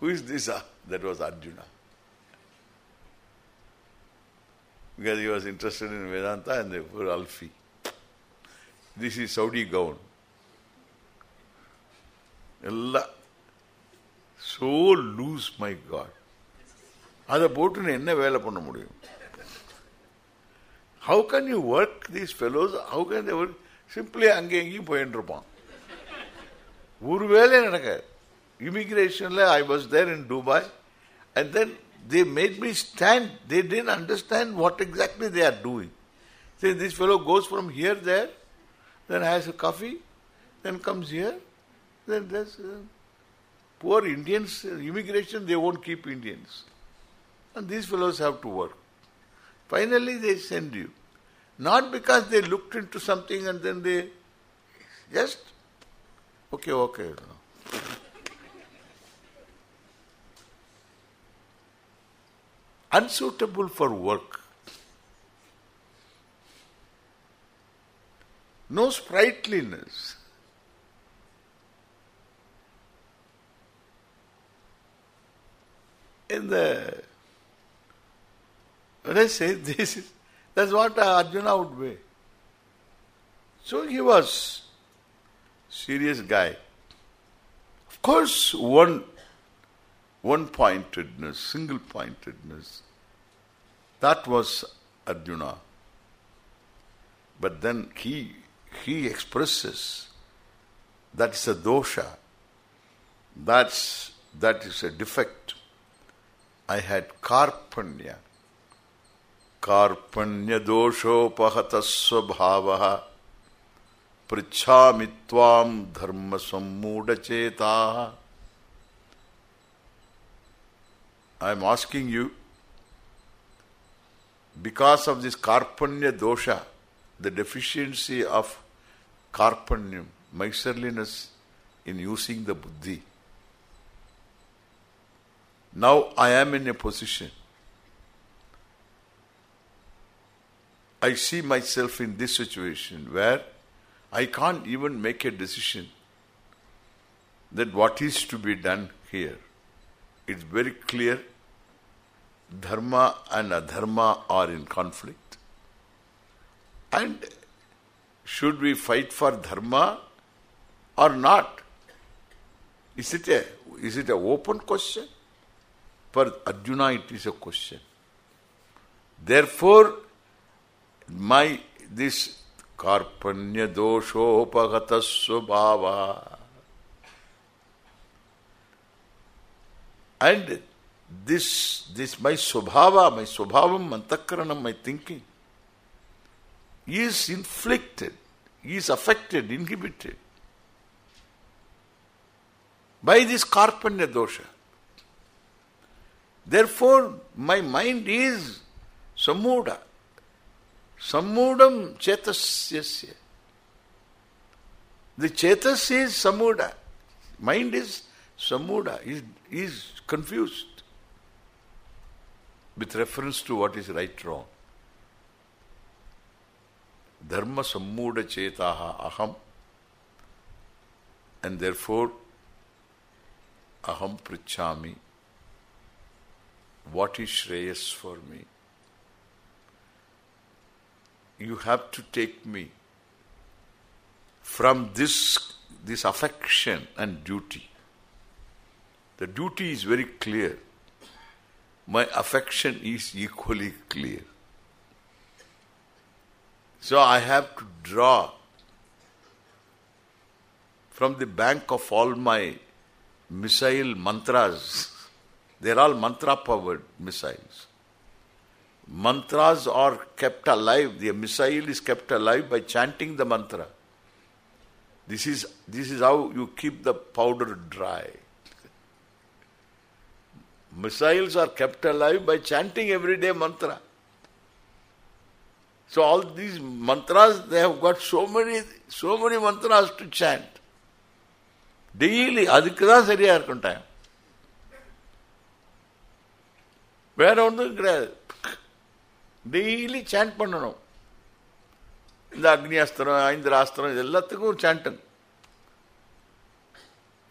Who is this? Ah, That was Arjuna. Because he was interested in Vedanta and therefore Alfi. This is Saudi gown. Allah. So loose, my God. அதை போட்டு என்ன வேலை பண்ண முடியும் how can you work these fellows how can they work simply அங்கே எங்கேயும் போயிட்டு இருப்பான் ஒரு வேலையும் நடக்காது இமிகிரேஷன்ல ஐ was there in Dubai and then they made me stand they tent understand what exactly they are doing See, this fellow goes from here there, then has a coffee, then comes here, then there's uh, poor Indians, uh, immigration, they won't keep Indians. And these fellows have to work. Finally they send you. Not because they looked into something and then they just, okay, okay. Unsuitable for work. No sprightliness. In the when I say this is that's what uh, Arjuna would be. So he was serious guy. Of course one one pointedness, single pointedness. That was Arjuna. But then he he expresses that's a dosha. That's that is a defect. I had karpanya. कार्पण्यदोषोपहत स्वभाव पृछा ताम धर्म सम्मूढ़चेता I am asking you because of this karpanya dosha the deficiency of karpanya, miserliness in using the buddhi now I am in a position I see myself in this situation where I can't even make a decision that what is to be done here. It's very clear dharma and adharma are in conflict. And should we fight for dharma or not? Is it a is it a open question? For Arjuna it is a question. Therefore my this karpanya doshopahata svabhava and this this my swabhava, my swabhavam, antakaranam, my thinking is inflicted, is affected, inhibited by this karpanya dosha. Therefore, my mind is samuda. Sammudam chetasyasya. The chetas is samuda. Mind is samuda, is, is confused with reference to what is right wrong. Dharma sammuda chetaha aham and therefore aham prichami what is shreyas for me you have to take me from this this affection and duty. The duty is very clear. My affection is equally clear. So I have to draw from the bank of all my missile mantras. They are all mantra-powered missiles mantras are kept alive, the missile is kept alive by chanting the mantra. This is this is how you keep the powder dry. Missiles are kept alive by chanting everyday mantra. So all these mantras, they have got so many, so many mantras to chant. Daily, adhikada seriya irkuntaim. Where on the ground? Daily sand பண்ணணும் இந்த அக்னி அஸ்திரம் ஐந்திர அஸ்திரம் இது எல்லாத்துக்கும் சாண்டன்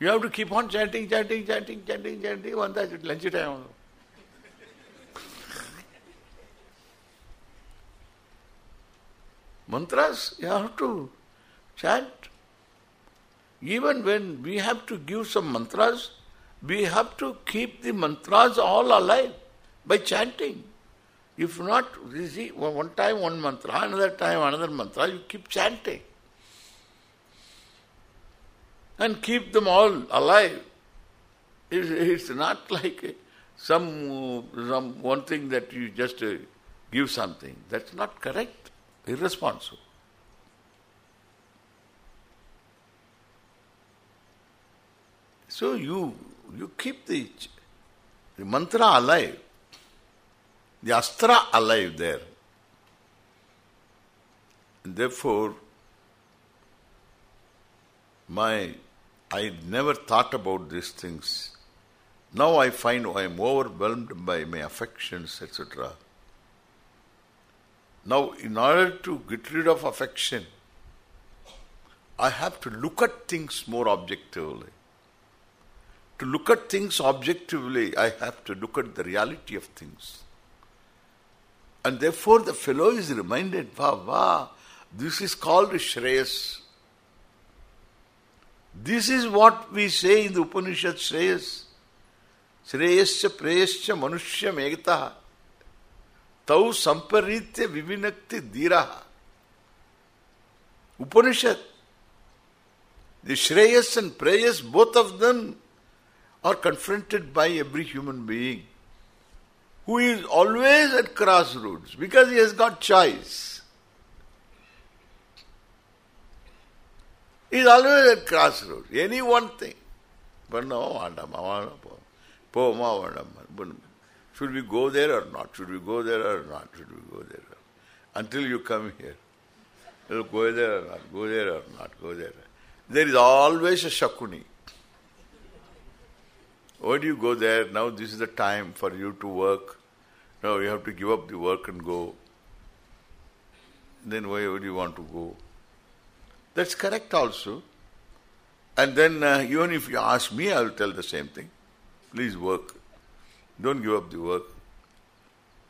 you have to keep on sanding sanding sanding sanding sanding வந்தாச்சு lunch time வரும் Mantras, you have to chant. Even when we have to give some mantras, we have to keep the mantras all alive by chanting. If not, you one time one mantra, another time another mantra, you keep chanting. And keep them all alive. It's, it's not like some, some one thing that you just uh, give something. That's not correct irresponsible. So you you keep the, the mantra alive, the astra alive there. And therefore, my I never thought about these things. Now I find I am overwhelmed by my affections, etc. Now, in order to get rid of affection, I have to look at things more objectively. To look at things objectively, I have to look at the reality of things. And therefore the fellow is reminded, va, this is called Shreyas. This is what we say in the Upanishad Shreyas. Shreyascha preyascha manushya megataha. Tau samparitya vivinakti dhiraha. Upanishad. The Shreyas and Preyas, both of them are confronted by every human being who is always at crossroads because he has got choice. He is always at crossroads. Any one thing. But no, should we go there or not? Should we go there or not? Should we go there? Until you come here. You'll go there or not, go there or not, go there. There is always a shakuni. Why do you go there? Now this is the time for you to work. Now you have to give up the work and go. Then why would you want to go? That's correct also. And then uh, even if you ask me, I will tell the same thing. Please work. Don't give up the work.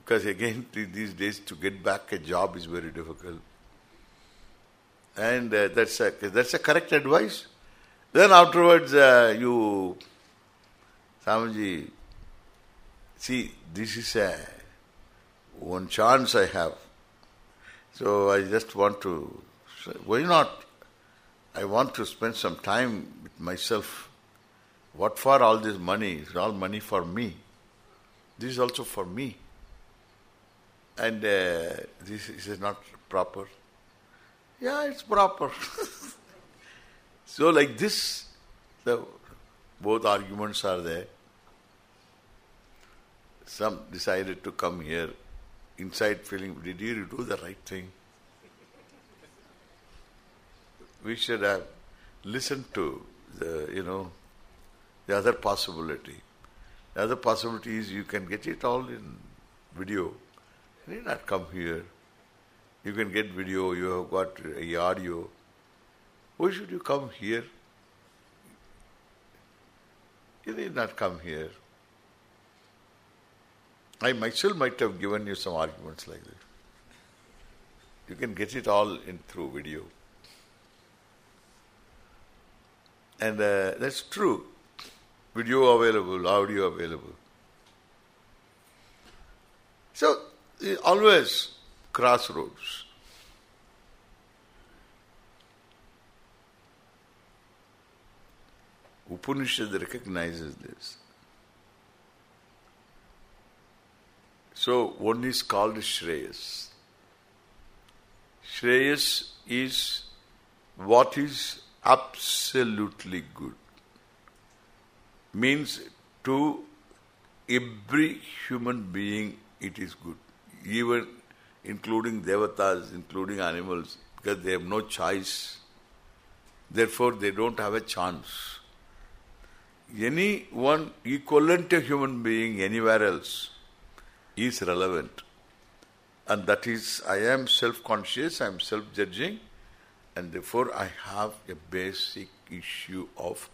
Because again, these days to get back a job is very difficult. And uh, that's a that's a correct advice. Then afterwards, uh, you, Swamiji, see, this is a one chance I have. So I just want to, why not? I want to spend some time with myself. What for all this money? It's all money for me. This is also for me. And uh, this, this is not proper. Yeah, it's proper. so like this, the both arguments are there. Some decided to come here, inside feeling, did you do the right thing? We should have listened to the, you know, the other possibility. The other possibility is you can get it all in video. You need not come here. You can get video, you have got a audio. Why should you come here? You need not come here. I myself might have given you some arguments like this. You can get it all in through video. And uh, that's true. Video available, audio available. So, always crossroads. Upanishad recognizes this. So one is called Shreyas. Shreyas is what is absolutely good. Means to every human being it is good. Even including devatas, including animals, because they have no choice. Therefore they don't have a chance. Any one equivalent to human being anywhere else is relevant. And that is, I am self-conscious, I am self-judging, and therefore I have a basic issue of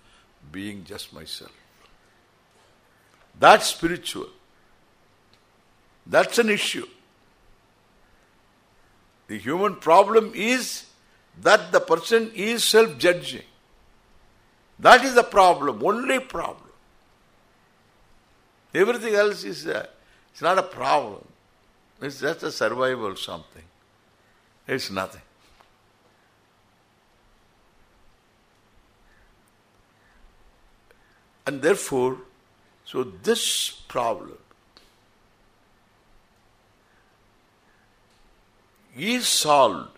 being just myself. That's spiritual. That's an issue. The human problem is that the person is self-judging. That is the problem, only problem. Everything else is a, it's not a problem. It's just a survival something. It's nothing. And therefore, so this problem is solved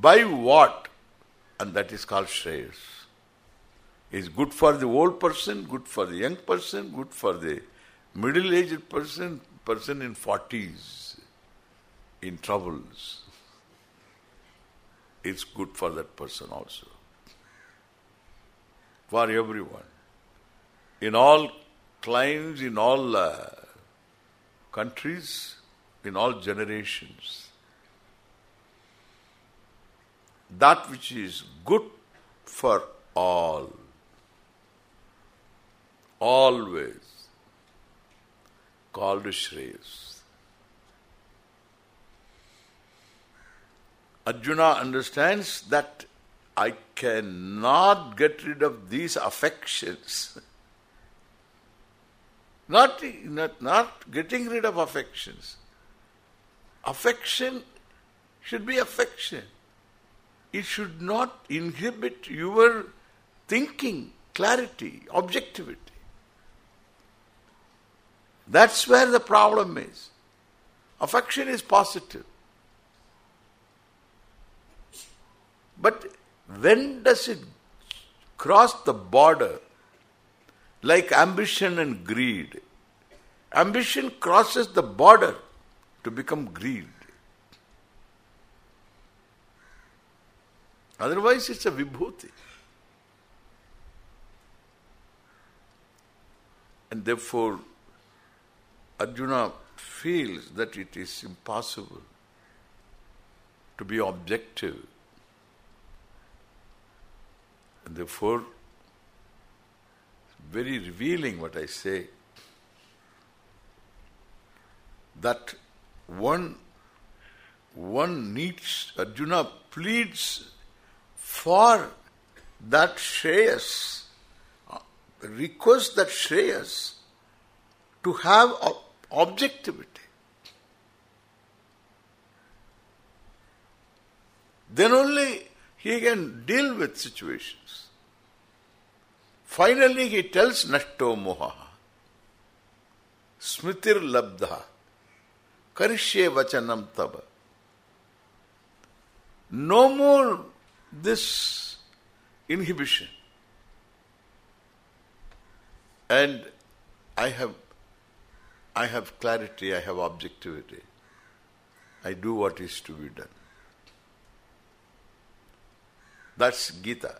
by what? And that is called Shreyas. Is good for the old person, good for the young person, good for the middle-aged person, person in forties, in troubles. It's good for that person also. For everyone. In all climes, in all uh, countries, in all generations. That which is good for all. Always called Shreyas. Arjuna understands that I cannot get rid of these affections. not, not, not getting rid of affections. Affection should be affection. It should not inhibit your thinking, clarity, objectivity. That's where the problem is. Affection is positive. But when does it cross the border like ambition and greed? Ambition crosses the border to become greed. Otherwise it's a vibhuti. And therefore Arjuna feels that it is impossible to be objective. And therefore, very revealing what I say, that one one needs, Arjuna pleads for that Shreyas, uh, request that Shreyas to have objectivity. Then only he can deal with situations. Finally he tells Nashto Moha, Smritir Labdha, Karishye Vachanam Taba. No more this inhibition. And I have I have clarity, I have objectivity. I do what is to be done. That's Gita.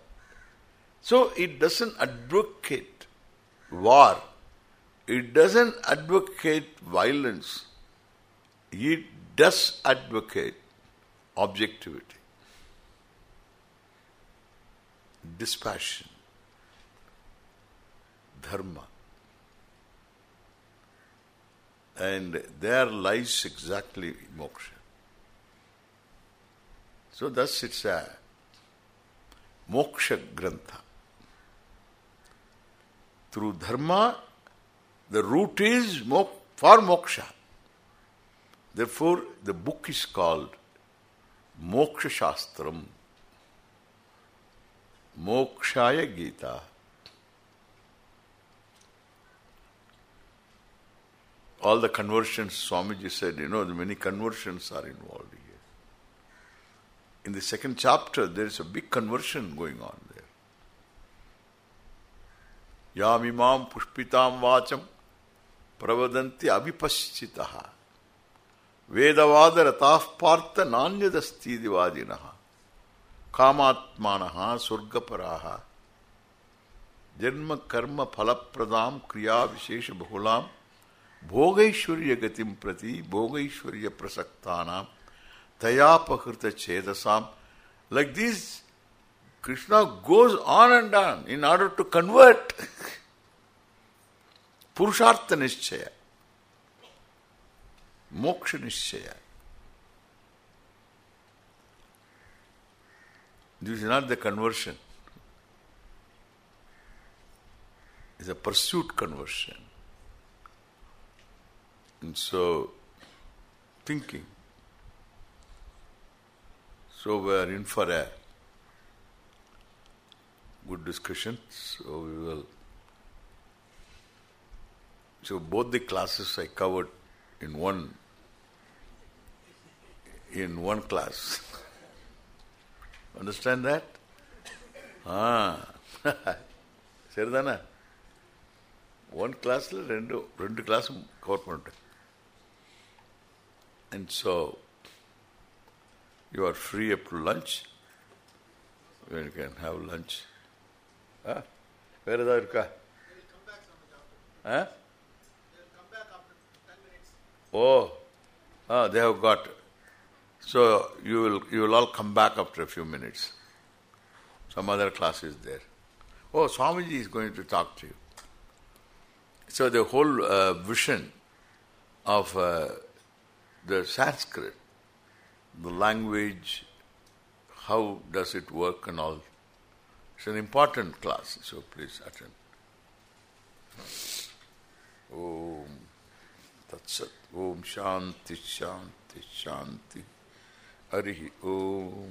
So it doesn't advocate war. It doesn't advocate violence. It does advocate objectivity, dispassion, dharma. And there lies exactly moksha. So thus it's a moksha grantha. Through dharma, the root is mok for moksha. Therefore, the book is called Moksha Shastram. Mokshaya Gita. All the conversions, Swamiji said, you know, the many conversions are involved here. In the second chapter, there is a big conversion going on there. Yamimam pushpitam vacham pravadanti avipaschitaha vedavada ratah partha nanyadasti divadinaha kamatmanaha surgaparaha janma karma phalapradam kriya vishesha Bhogaishwarya gatim prati Bhogaishwarya prasaktanam Tayapakrita chedasam Like this, Krishna goes on and on in order to convert Purushartha Nishchaya Moksha Nishchaya This is not the conversion. It's a pursuit conversion. And so, thinking. So we are in for a good discussion. So we will. So both the classes I covered in one in one class. Understand that? Ah. சரிதானே one கிளாஸில் ரெண்டு ரெண்டு கிளாஸும் cover பண்ணிட்டேன் and so you are free up to lunch. You can have lunch. Huh? Where is our car? Huh? Oh, ah, they have got. So you will you will all come back after a few minutes. Some other class is there. Oh, Swamiji is going to talk to you. So the whole uh, vision of uh, the Sanskrit, the language, how does it work and all, it's an important class. So please attend. Om Tatsat Om Shanti Shanti Shanti Harihi Om